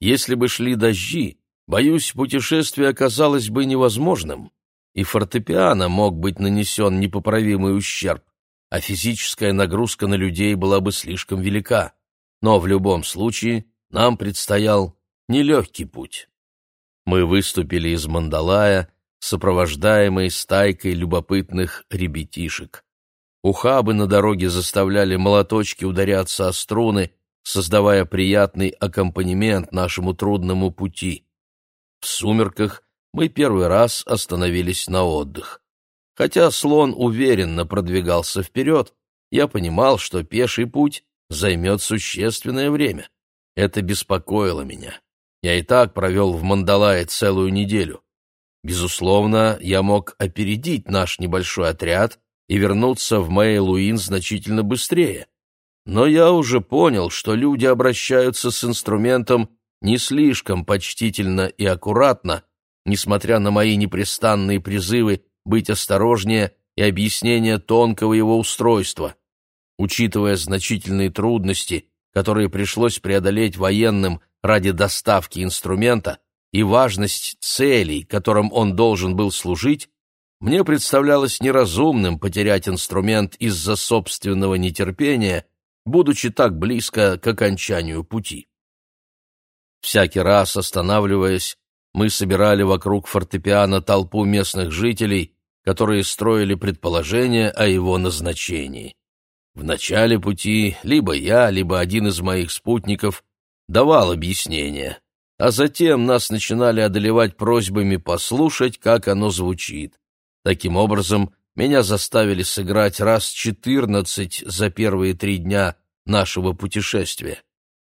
Если бы шли дожди, боюсь, путешествие оказалось бы невозможным, и фортепиано мог быть нанесен непоправимый ущерб, а физическая нагрузка на людей была бы слишком велика. Но в любом случае нам предстоял нелегкий путь. Мы выступили из Мандалая, сопровождаемые стайкой любопытных ребятишек. Ухабы на дороге заставляли молоточки ударяться о струны, создавая приятный аккомпанемент нашему трудному пути. В сумерках мы первый раз остановились на отдых. Хотя слон уверенно продвигался вперед, я понимал, что пеший путь займет существенное время. Это беспокоило меня. Я и так провел в Мандалае целую неделю. Безусловно, я мог опередить наш небольшой отряд и вернуться в Мэй-Луин значительно быстрее. Но я уже понял, что люди обращаются с инструментом не слишком почтительно и аккуратно, несмотря на мои непрестанные призывы быть осторожнее и объяснение тонкого его устройства. Учитывая значительные трудности, которые пришлось преодолеть военным ради доставки инструмента, и важность целей, которым он должен был служить, мне представлялось неразумным потерять инструмент из-за собственного нетерпения, будучи так близко к окончанию пути. Всякий раз останавливаясь, мы собирали вокруг фортепиано толпу местных жителей, которые строили предположения о его назначении. В начале пути либо я, либо один из моих спутников давал объяснение, а затем нас начинали одолевать просьбами послушать, как оно звучит. Таким образом, меня заставили сыграть раз четырнадцать за первые три дня нашего путешествия.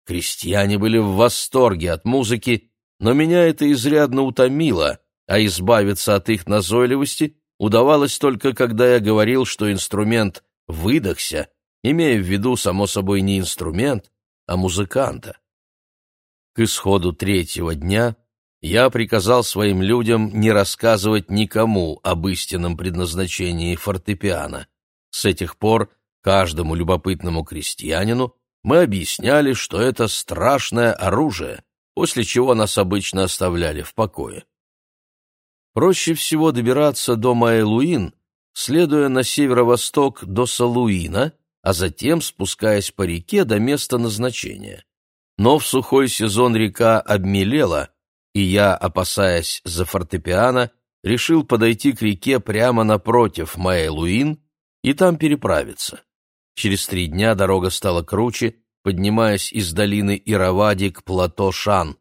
Крестьяне были в восторге от музыки но меня это изрядно утомило, а избавиться от их назойливости удавалось только когда я говорил, что инструмент выдохся, имея в виду, само собой, не инструмент, а музыканта. К исходу третьего дня я приказал своим людям не рассказывать никому об истинном предназначении фортепиано. С этих пор каждому любопытному крестьянину мы объясняли, что это страшное оружие, после чего нас обычно оставляли в покое. Проще всего добираться до Маэлуин, следуя на северо-восток до Салуина, а затем спускаясь по реке до места назначения. Но в сухой сезон река обмелела, и я, опасаясь за фортепиано, решил подойти к реке прямо напротив Маэлуин и там переправиться. Через три дня дорога стала круче, поднимаясь из долины Иравади к плато Шан.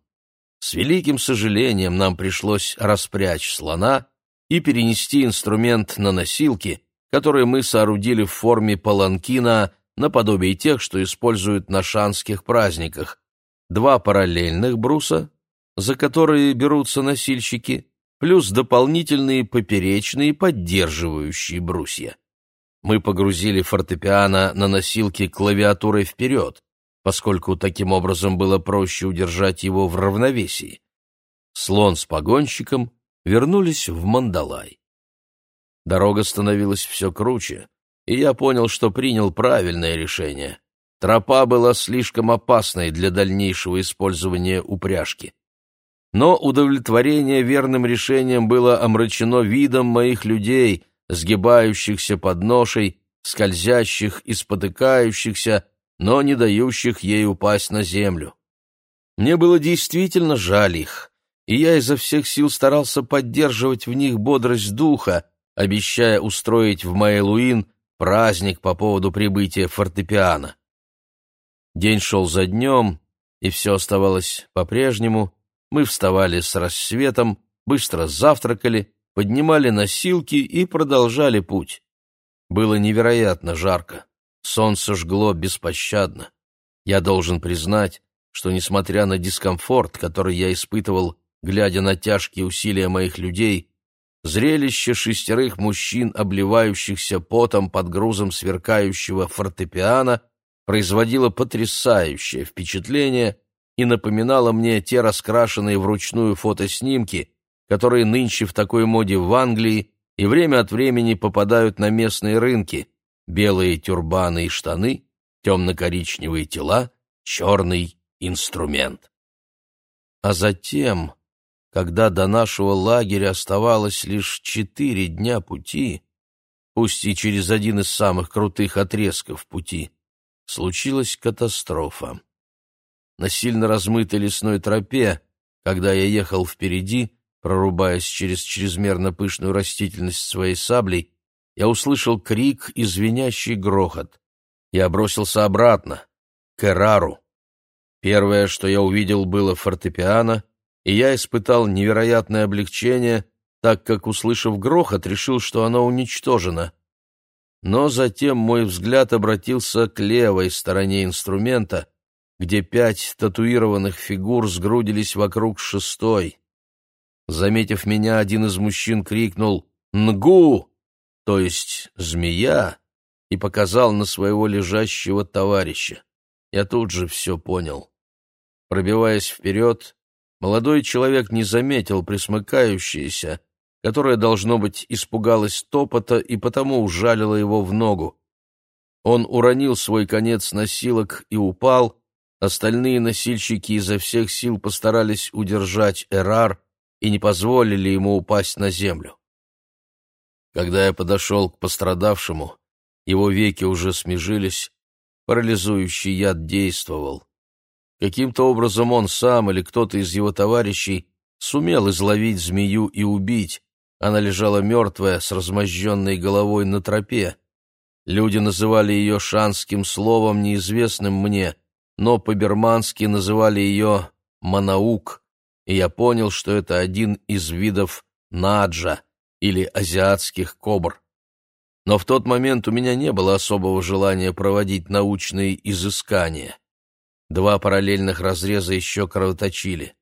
С великим сожалением нам пришлось распрячь слона и перенести инструмент на носилки, которые мы соорудили в форме паланкина наподобие тех, что используют на шанских праздниках. Два параллельных бруса, за которые берутся носильщики, плюс дополнительные поперечные поддерживающие брусья. Мы погрузили фортепиано на носилки клавиатурой вперед, поскольку таким образом было проще удержать его в равновесии. Слон с погонщиком вернулись в Мандалай. Дорога становилась все круче, и я понял, что принял правильное решение. Тропа была слишком опасной для дальнейшего использования упряжки. Но удовлетворение верным решением было омрачено видом моих людей, сгибающихся под ношей, скользящих и спотыкающихся, но не дающих ей упасть на землю. Мне было действительно жаль их, и я изо всех сил старался поддерживать в них бодрость духа, обещая устроить в Майлуин праздник по поводу прибытия фортепиано. День шел за днем, и все оставалось по-прежнему. Мы вставали с рассветом, быстро завтракали, поднимали носилки и продолжали путь. Было невероятно жарко. Солнце жгло беспощадно. Я должен признать, что, несмотря на дискомфорт, который я испытывал, глядя на тяжкие усилия моих людей, зрелище шестерых мужчин, обливающихся потом под грузом сверкающего фортепиано, производило потрясающее впечатление и напоминало мне те раскрашенные вручную фотоснимки, которые нынче в такой моде в Англии и время от времени попадают на местные рынки, белые тюрбаны и штаны, темно-коричневые тела, черный инструмент. А затем, когда до нашего лагеря оставалось лишь четыре дня пути, пусть и через один из самых крутых отрезков пути, случилась катастрофа. На сильно размытой лесной тропе, когда я ехал впереди, прорубаясь через чрезмерно пышную растительность своей саблей, я услышал крик и звенящий грохот. Я бросился обратно, к Эрару. Первое, что я увидел, было фортепиано, и я испытал невероятное облегчение, так как, услышав грохот, решил, что оно уничтожено. Но затем мой взгляд обратился к левой стороне инструмента, где пять татуированных фигур сгрудились вокруг шестой. Заметив меня, один из мужчин крикнул «Нгу!» то есть змея, и показал на своего лежащего товарища. Я тут же все понял. Пробиваясь вперед, молодой человек не заметил присмыкающееся, которое, должно быть, испугалось топота и потому ужалило его в ногу. Он уронил свой конец носилок и упал, остальные носильщики изо всех сил постарались удержать Эрар и не позволили ему упасть на землю. Когда я подошел к пострадавшему, его веки уже смежились, парализующий яд действовал. Каким-то образом он сам или кто-то из его товарищей сумел изловить змею и убить. Она лежала мертвая, с размозженной головой на тропе. Люди называли ее шанским словом, неизвестным мне, но по-бермански называли ее «манаук», и я понял, что это один из видов наджа — или азиатских кобр. Но в тот момент у меня не было особого желания проводить научные изыскания. Два параллельных разреза еще кровоточили.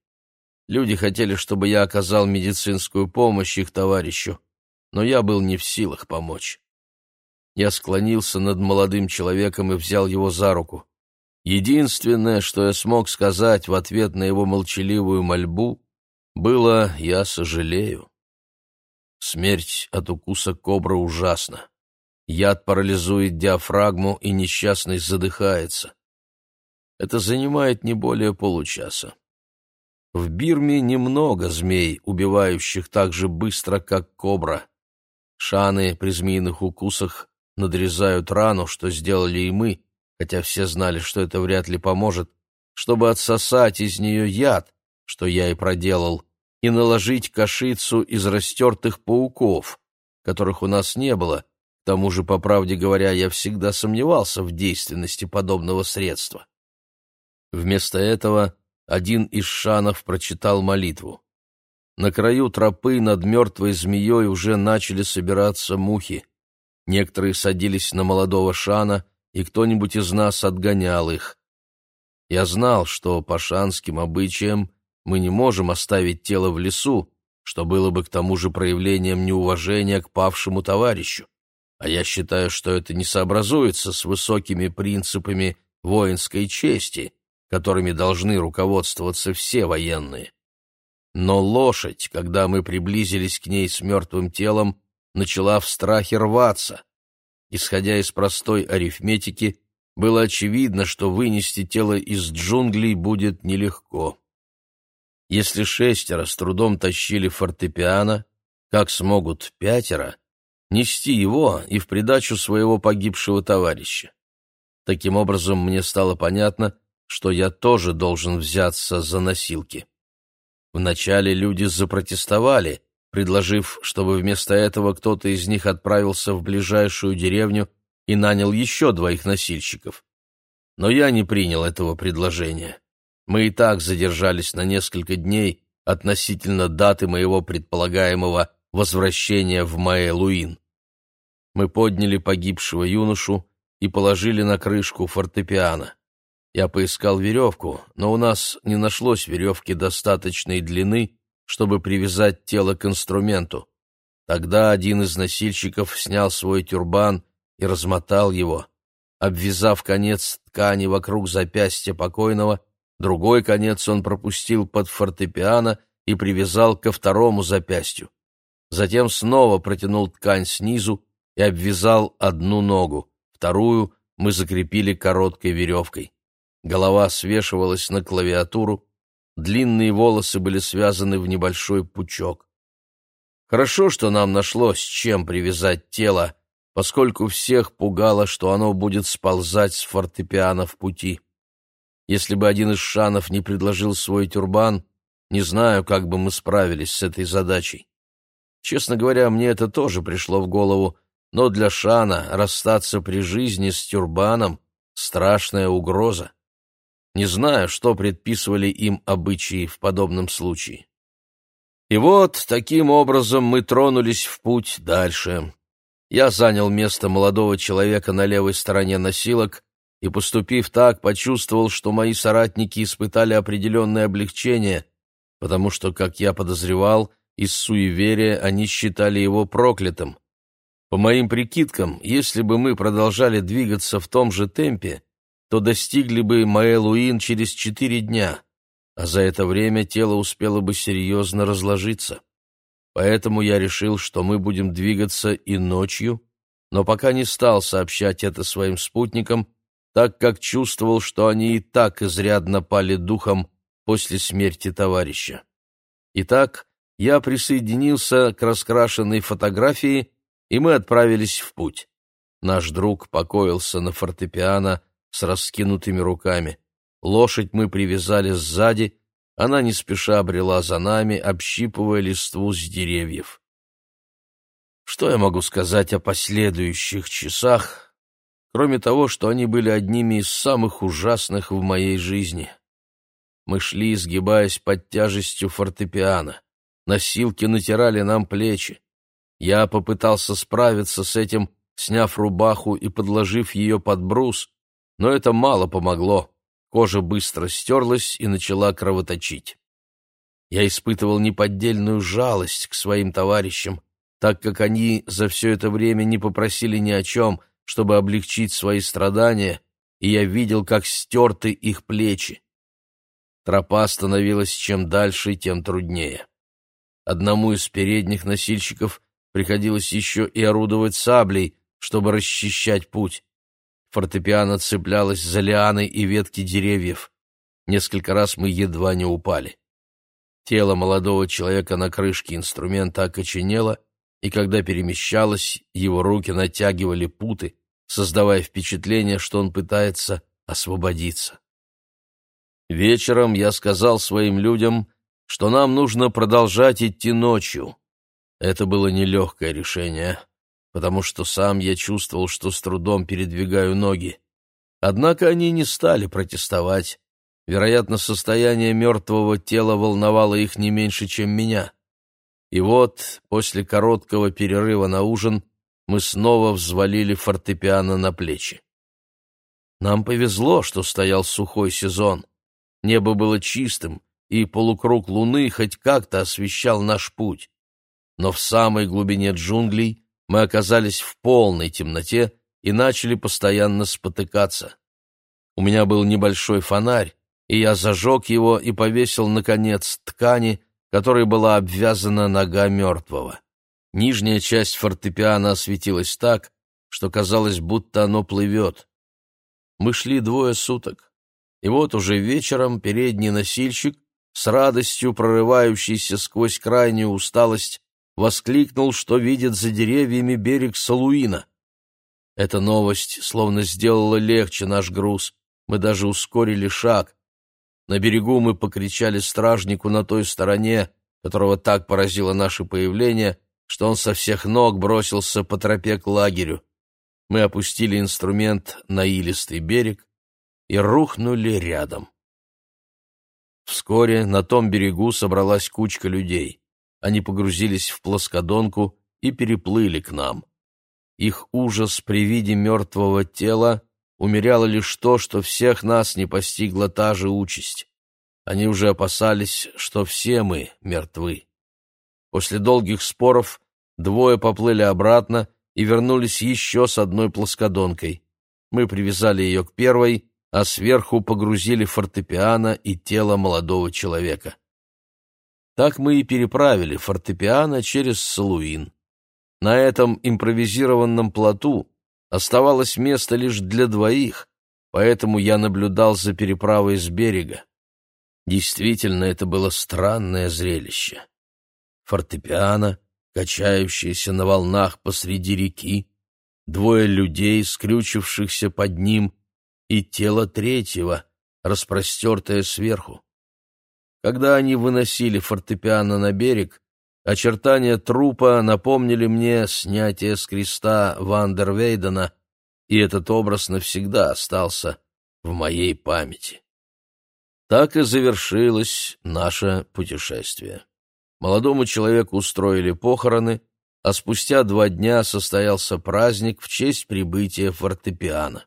Люди хотели, чтобы я оказал медицинскую помощь их товарищу, но я был не в силах помочь. Я склонился над молодым человеком и взял его за руку. Единственное, что я смог сказать в ответ на его молчаливую мольбу, было «я сожалею». Смерть от укуса кобры ужасна. Яд парализует диафрагму, и несчастный задыхается. это занимает не более получаса. В Бирме немного змей, убивающих так же быстро, как кобра. Шаны при змеиных укусах надрезают рану, что сделали и мы, хотя все знали, что это вряд ли поможет, чтобы отсосать из нее яд, что я и проделал, и наложить кашицу из растертых пауков, которых у нас не было, к тому же, по правде говоря, я всегда сомневался в действенности подобного средства. Вместо этого один из шанов прочитал молитву. На краю тропы над мертвой змеей уже начали собираться мухи. Некоторые садились на молодого шана, и кто-нибудь из нас отгонял их. Я знал, что по шанским обычаям мы не можем оставить тело в лесу, что было бы к тому же проявлением неуважения к павшему товарищу. А я считаю, что это не сообразуется с высокими принципами воинской чести, которыми должны руководствоваться все военные. Но лошадь, когда мы приблизились к ней с мертвым телом, начала в страхе рваться. Исходя из простой арифметики, было очевидно, что вынести тело из джунглей будет нелегко. Если шестеро с трудом тащили фортепиано, как смогут пятеро нести его и в придачу своего погибшего товарища? Таким образом, мне стало понятно, что я тоже должен взяться за носилки. Вначале люди запротестовали, предложив, чтобы вместо этого кто-то из них отправился в ближайшую деревню и нанял еще двоих носильщиков. Но я не принял этого предложения. Мы и так задержались на несколько дней относительно даты моего предполагаемого возвращения в Маэ-Луин. Мы подняли погибшего юношу и положили на крышку фортепиано. Я поискал веревку, но у нас не нашлось веревки достаточной длины, чтобы привязать тело к инструменту. Тогда один из носильщиков снял свой тюрбан и размотал его. Обвязав конец ткани вокруг запястья покойного, другой конец он пропустил под фортепиано и привязал ко второму запястью. Затем снова протянул ткань снизу и обвязал одну ногу, вторую мы закрепили короткой веревкой. Голова свешивалась на клавиатуру, длинные волосы были связаны в небольшой пучок. Хорошо, что нам нашлось, чем привязать тело, поскольку всех пугало, что оно будет сползать с фортепиано в пути. Если бы один из шанов не предложил свой тюрбан, не знаю, как бы мы справились с этой задачей. Честно говоря, мне это тоже пришло в голову, но для Шана расстаться при жизни с тюрбаном — страшная угроза. Не знаю, что предписывали им обычаи в подобном случае. И вот таким образом мы тронулись в путь дальше. Я занял место молодого человека на левой стороне носилок и, поступив так, почувствовал, что мои соратники испытали определенное облегчение, потому что, как я подозревал, из суеверия они считали его проклятым. По моим прикидкам, если бы мы продолжали двигаться в том же темпе, то достигли бы Маэлуин через четыре дня, а за это время тело успело бы серьезно разложиться. Поэтому я решил, что мы будем двигаться и ночью, но пока не стал сообщать это своим спутникам, так как чувствовал, что они и так изрядно пали духом после смерти товарища. Итак, я присоединился к раскрашенной фотографии, и мы отправились в путь. Наш друг покоился на фортепиано, с раскинутыми руками. Лошадь мы привязали сзади, она не спеша брела за нами, общипывая листву с деревьев. Что я могу сказать о последующих часах, кроме того, что они были одними из самых ужасных в моей жизни? Мы шли, изгибаясь под тяжестью фортепиано. Носилки натирали нам плечи. Я попытался справиться с этим, сняв рубаху и подложив ее под брус, но это мало помогло. Кожа быстро стерлась и начала кровоточить. Я испытывал неподдельную жалость к своим товарищам, так как они за все это время не попросили ни о чем, чтобы облегчить свои страдания, и я видел, как стерты их плечи. Тропа становилась чем дальше, тем труднее. Одному из передних носильщиков приходилось еще и орудовать саблей, чтобы расчищать путь. Фортепиано цеплялось за лианы и ветки деревьев. Несколько раз мы едва не упали. Тело молодого человека на крышке инструмента окоченело, и когда перемещалось, его руки натягивали путы, создавая впечатление, что он пытается освободиться. Вечером я сказал своим людям, что нам нужно продолжать идти ночью. Это было нелегкое решение, потому что сам я чувствовал, что с трудом передвигаю ноги. Однако они не стали протестовать. Вероятно, состояние мертвого тела волновало их не меньше, чем меня. И вот, после короткого перерыва на ужин, мы снова взвалили фортепиано на плечи. Нам повезло, что стоял сухой сезон. Небо было чистым, и полукруг луны хоть как-то освещал наш путь. Но в самой глубине джунглей мы оказались в полной темноте и начали постоянно спотыкаться. У меня был небольшой фонарь, и я зажег его и повесил на конец ткани, которой была обвязана нога мертвого. Нижняя часть фортепиано осветилась так, что казалось, будто оно плывет. Мы шли двое суток, и вот уже вечером передний носильщик, с радостью прорывающийся сквозь крайнюю усталость, воскликнул, что видит за деревьями берег Салуина. Эта новость словно сделала легче наш груз, мы даже ускорили шаг. На берегу мы покричали стражнику на той стороне, которого так поразило наше появление, что он со всех ног бросился по тропе к лагерю. Мы опустили инструмент на илистый берег и рухнули рядом. Вскоре на том берегу собралась кучка людей. Они погрузились в плоскодонку и переплыли к нам. Их ужас при виде мертвого тела умеряло лишь то, что всех нас не постигла та же участь. Они уже опасались, что все мы мертвы. После долгих споров двое поплыли обратно и вернулись еще с одной плоскодонкой. Мы привязали ее к первой, а сверху погрузили фортепиано и тело молодого человека. Так мы и переправили фортепиано через Салуин. На этом импровизированном плоту оставалось место лишь для двоих, поэтому я наблюдал за переправой с берега. Действительно, это было странное зрелище. Фортепиано, качающееся на волнах посреди реки, двое людей, скрючившихся под ним, и тело третьего, распростертое сверху. Когда они выносили фортепиано на берег, очертания трупа напомнили мне снятие с креста Вандервейдена, и этот образ навсегда остался в моей памяти. Так и завершилось наше путешествие. Молодому человеку устроили похороны, а спустя два дня состоялся праздник в честь прибытия фортепиано.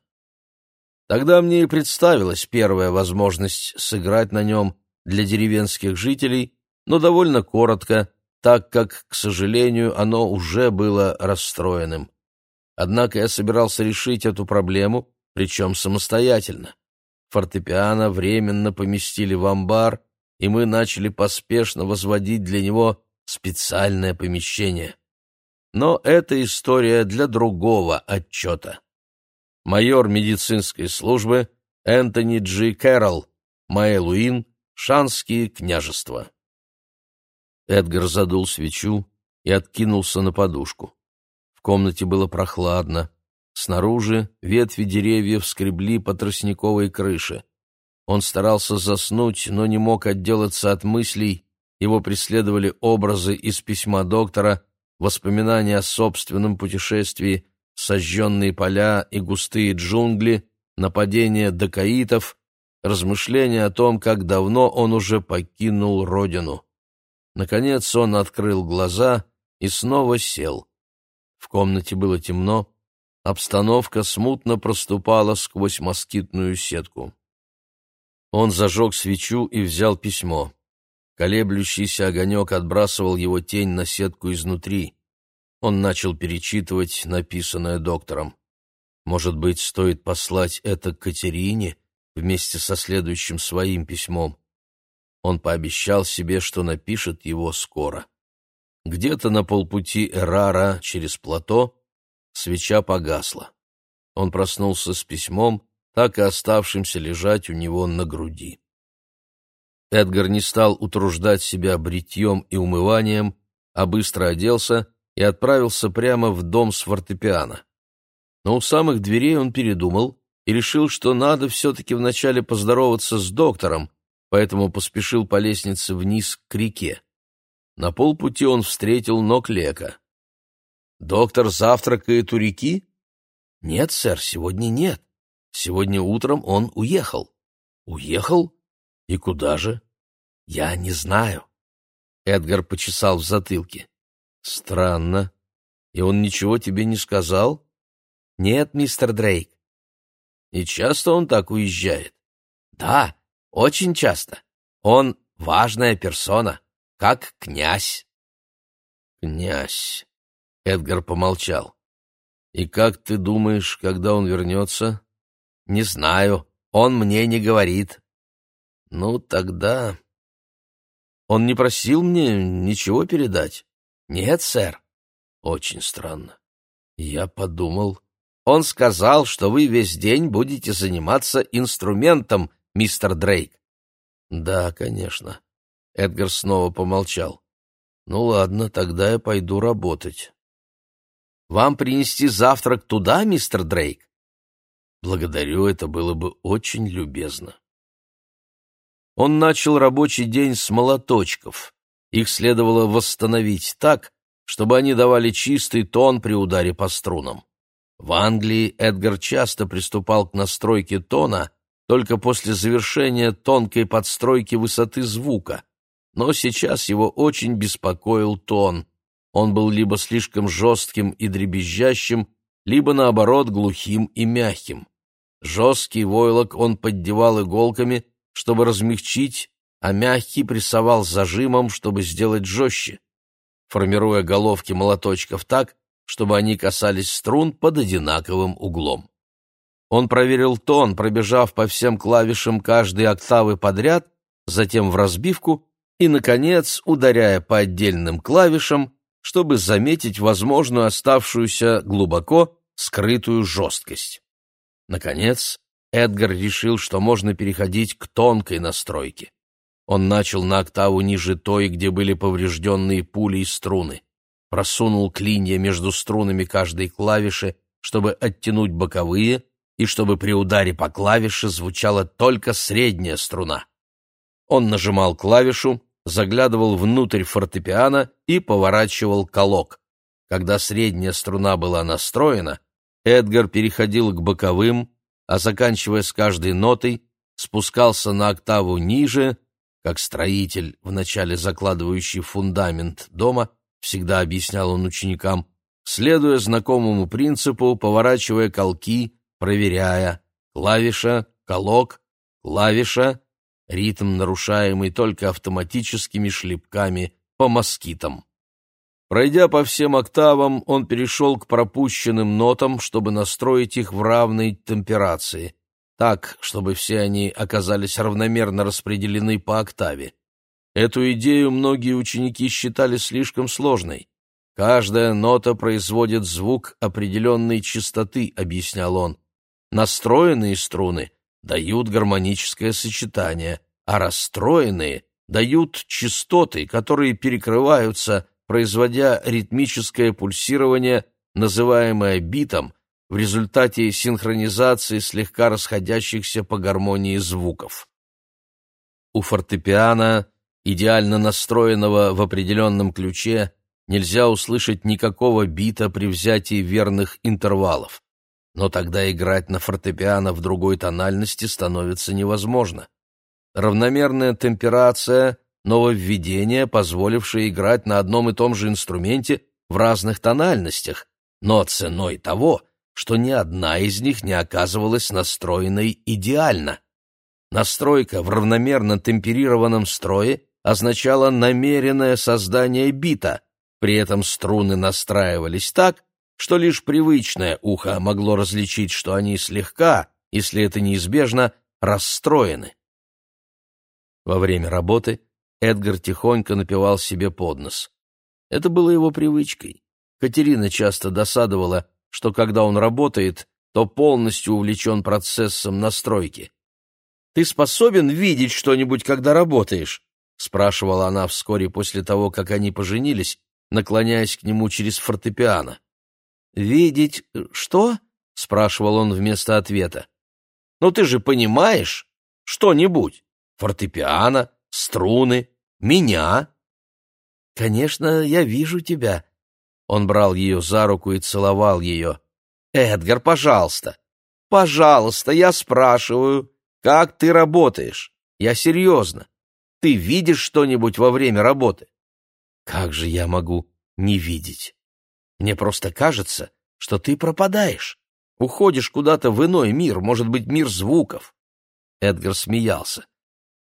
Тогда мне и представилась первая возможность сыграть на нем для деревенских жителей, но довольно коротко, так как, к сожалению, оно уже было расстроенным. Однако я собирался решить эту проблему, причем самостоятельно. Фортепиано временно поместили в амбар, и мы начали поспешно возводить для него специальное помещение. Но это история для другого отчета. Майор медицинской службы Энтони Джи Кэрролл, Майлуин, Шанские княжества. Эдгар задул свечу и откинулся на подушку. В комнате было прохладно. Снаружи ветви деревьев скребли по тростниковой крыше. Он старался заснуть, но не мог отделаться от мыслей. Его преследовали образы из письма доктора, воспоминания о собственном путешествии, сожженные поля и густые джунгли, нападение дакаитов, размышления о том, как давно он уже покинул родину. Наконец он открыл глаза и снова сел. В комнате было темно, Обстановка смутно проступала сквозь москитную сетку. Он зажег свечу и взял письмо. Колеблющийся огонек отбрасывал его тень на сетку изнутри. Он начал перечитывать написанное доктором. Может быть, стоит послать это Катерине вместе со следующим своим письмом. Он пообещал себе, что напишет его скоро. Где-то на полпути Эрара через плато свеча погасла. он проснулся с письмом, так и оставшимся лежать у него на груди. Эдгар не стал утруждать себя бритьем и умыванием, а быстро оделся и отправился прямо в дом с фортепиано. Но у самых дверей он передумал и решил, что надо все-таки вначале поздороваться с доктором, поэтому поспешил по лестнице вниз к реке. На полпути он встретил Ноклека. «Доктор завтракает у реки?» «Нет, сэр, сегодня нет. Сегодня утром он уехал». «Уехал? И куда же?» «Я не знаю». Эдгар почесал в затылке. «Странно. И он ничего тебе не сказал?» «Нет, мистер Дрейк». «И часто он так уезжает?» «Да, очень часто. Он важная персона, как князь». «Князь», — Эдгар помолчал. «И как ты думаешь, когда он вернется?» «Не знаю. Он мне не говорит». «Ну, тогда...» «Он не просил мне ничего передать?» «Нет, сэр». «Очень странно. Я подумал...» «Он сказал, что вы весь день будете заниматься инструментом, мистер Дрейк». «Да, конечно». Эдгар снова помолчал. «Ну ладно, тогда я пойду работать». Вам принести завтрак туда, мистер Дрейк? Благодарю, это было бы очень любезно. Он начал рабочий день с молоточков. Их следовало восстановить так, чтобы они давали чистый тон при ударе по струнам. В Англии Эдгар часто приступал к настройке тона только после завершения тонкой подстройки высоты звука, но сейчас его очень беспокоил тон — он был либо слишком жестким и дребезжащим, либо, наоборот, глухим и мягким. Жесткий войлок он поддевал иголками, чтобы размягчить, а мягкий прессовал зажимом, чтобы сделать жестче, формируя головки молоточков так, чтобы они касались струн под одинаковым углом. Он проверил тон, пробежав по всем клавишам каждой октавы подряд, затем в разбивку и, наконец, ударяя по отдельным клавишам, чтобы заметить возможную оставшуюся глубоко скрытую жесткость. Наконец, Эдгар решил, что можно переходить к тонкой настройке. Он начал на октаву ниже той, где были поврежденные пули и струны. Просунул клинья между струнами каждой клавиши, чтобы оттянуть боковые, и чтобы при ударе по клавише звучала только средняя струна. Он нажимал клавишу, заглядывал внутрь фортепиано и поворачивал колок. Когда средняя струна была настроена, Эдгар переходил к боковым, а заканчивая с каждой нотой, спускался на октаву ниже, как строитель, вначале закладывающий фундамент дома, всегда объяснял он ученикам, следуя знакомому принципу, поворачивая колки, проверяя клавиша, колок, клавиша, ритм нарушаемый только автоматическими шлепками по москитам. Пройдя по всем октавам, он перешел к пропущенным нотам, чтобы настроить их в равной темперации, так, чтобы все они оказались равномерно распределены по октаве. Эту идею многие ученики считали слишком сложной. Каждая нота производит звук определенной частоты, объяснял он. Настроенные струны дают гармоническое сочетание, а расстроенные дают частоты, которые перекрываются, производя ритмическое пульсирование, называемое битом, в результате синхронизации слегка расходящихся по гармонии звуков. У фортепиано, идеально настроенного в определенном ключе, нельзя услышать никакого бита при взятии верных интервалов но тогда играть на фортепиано в другой тональности становится невозможно. Равномерная темперация — нововведение, позволившее играть на одном и том же инструменте в разных тональностях, но ценой того, что ни одна из них не оказывалась настроенной идеально. Настройка в равномерно темперированном строе означала намеренное создание бита, при этом струны настраивались так, что лишь привычное ухо могло различить, что они слегка, если это неизбежно, расстроены. Во время работы Эдгар тихонько напевал себе под нос. Это было его привычкой. Катерина часто досадовала, что когда он работает, то полностью увлечен процессом настройки. «Ты способен видеть что-нибудь, когда работаешь?» — спрашивала она вскоре после того, как они поженились, наклоняясь к нему через фортепиано. «Видеть что?» — спрашивал он вместо ответа. «Ну ты же понимаешь? Что-нибудь. Фортепиано, струны, меня». «Конечно, я вижу тебя». Он брал ее за руку и целовал ее. «Эдгар, пожалуйста, пожалуйста, я спрашиваю, как ты работаешь? Я серьезно. Ты видишь что-нибудь во время работы?» «Как же я могу не видеть? Мне просто кажется, что ты пропадаешь, уходишь куда-то в иной мир, может быть, мир звуков». Эдгар смеялся.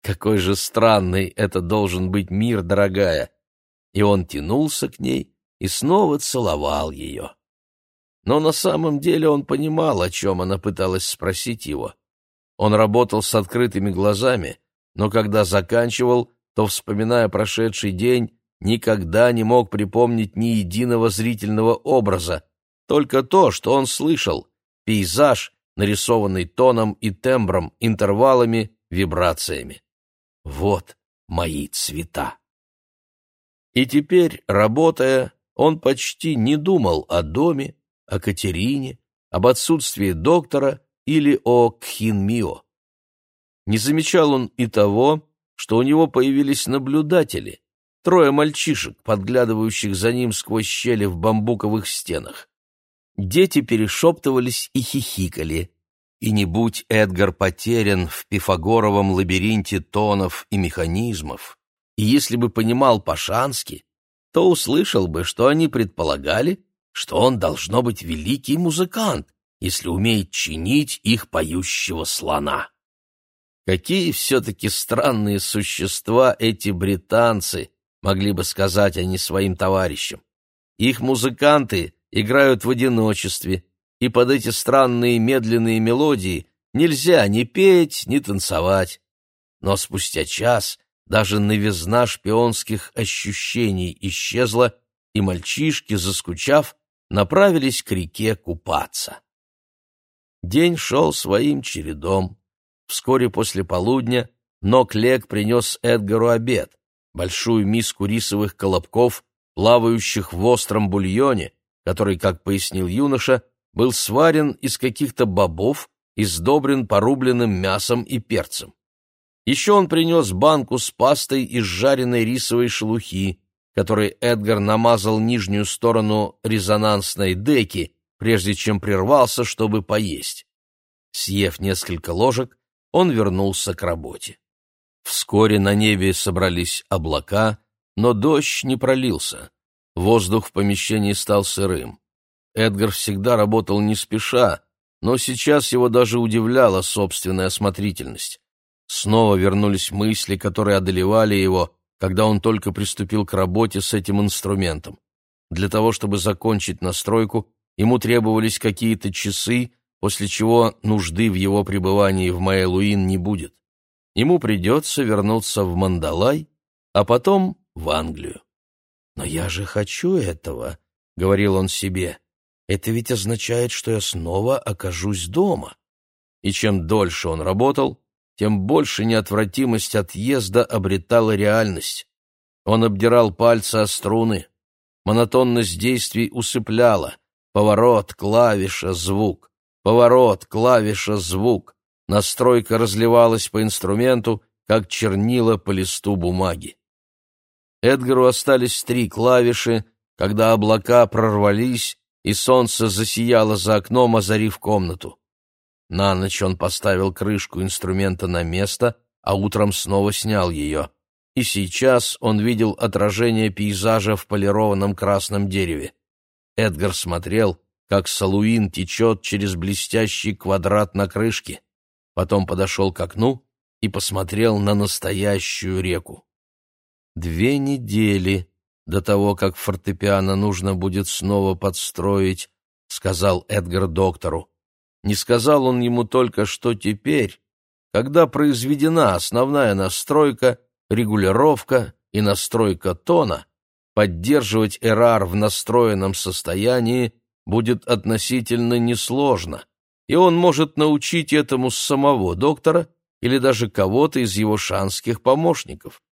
«Какой же странный это должен быть мир, дорогая!» И он тянулся к ней и снова целовал ее. Но на самом деле он понимал, о чем она пыталась спросить его. Он работал с открытыми глазами, но когда заканчивал, то, вспоминая прошедший день, никогда не мог припомнить ни единого зрительного образа, только то, что он слышал — пейзаж, нарисованный тоном и тембром, интервалами, вибрациями. Вот мои цвета. И теперь, работая, он почти не думал о доме, о Катерине, об отсутствии доктора или о Кхинмио. Не замечал он и того, что у него появились наблюдатели, трое мальчишек, подглядывающих за ним сквозь щели в бамбуковых стенах. Дети перешептывались и хихикали, и не будь Эдгар потерян в пифагоровом лабиринте тонов и механизмов, и если бы понимал по-шански, то услышал бы, что они предполагали, что он должно быть великий музыкант, если умеет чинить их поющего слона. Какие все-таки странные существа эти британцы, могли бы сказать они своим товарищам. Их музыканты играют в одиночестве, и под эти странные медленные мелодии нельзя ни петь, ни танцевать. Но спустя час даже новизна шпионских ощущений исчезла, и мальчишки, заскучав, направились к реке купаться. День шел своим чередом. Вскоре после полудня Ноклек принес Эдгару обед, большую миску рисовых колобков, плавающих в остром бульоне, который, как пояснил юноша, был сварен из каких-то бобов и сдобрен порубленным мясом и перцем. Еще он принес банку с пастой из жареной рисовой шелухи, которой Эдгар намазал нижнюю сторону резонансной деки, прежде чем прервался, чтобы поесть. Съев несколько ложек, он вернулся к работе. Вскоре на небе собрались облака, но дождь не пролился. Воздух в помещении стал сырым. Эдгар всегда работал не спеша, но сейчас его даже удивляла собственная осмотрительность. Снова вернулись мысли, которые одолевали его, когда он только приступил к работе с этим инструментом. Для того, чтобы закончить настройку, ему требовались какие-то часы, после чего нужды в его пребывании в Майелуин не будет. Ему придется вернуться в Мандалай, а потом в Англию. «Но я же хочу этого», — говорил он себе. «Это ведь означает, что я снова окажусь дома». И чем дольше он работал, тем больше неотвратимость отъезда обретала реальность. Он обдирал пальцы о струны. Монотонность действий усыпляла. Поворот, клавиша, звук. Поворот, клавиша, звук. Настройка разливалась по инструменту, как чернила по листу бумаги. Эдгару остались три клавиши, когда облака прорвались, и солнце засияло за окном, озарив комнату. На ночь он поставил крышку инструмента на место, а утром снова снял ее. И сейчас он видел отражение пейзажа в полированном красном дереве. Эдгар смотрел, как Салуин течет через блестящий квадрат на крышке. Потом подошел к окну и посмотрел на настоящую реку. Две недели до того, как фортепиано нужно будет снова подстроить, — сказал Эдгар доктору. Не сказал он ему только, что теперь, когда произведена основная настройка, регулировка и настройка тона, поддерживать эрар в настроенном состоянии будет относительно несложно, и он может научить этому самого доктора или даже кого-то из его шанских помощников.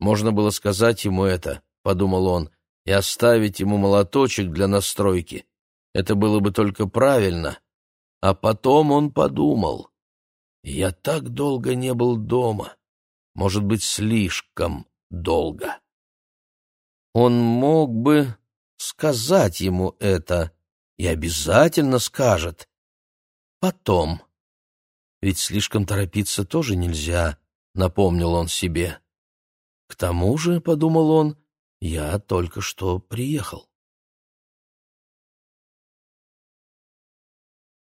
Можно было сказать ему это, — подумал он, — и оставить ему молоточек для настройки. Это было бы только правильно. А потом он подумал. Я так долго не был дома. Может быть, слишком долго. Он мог бы сказать ему это, и обязательно скажет. Потом. Ведь слишком торопиться тоже нельзя, напомнил он себе. К тому же, — подумал он, — я только что приехал.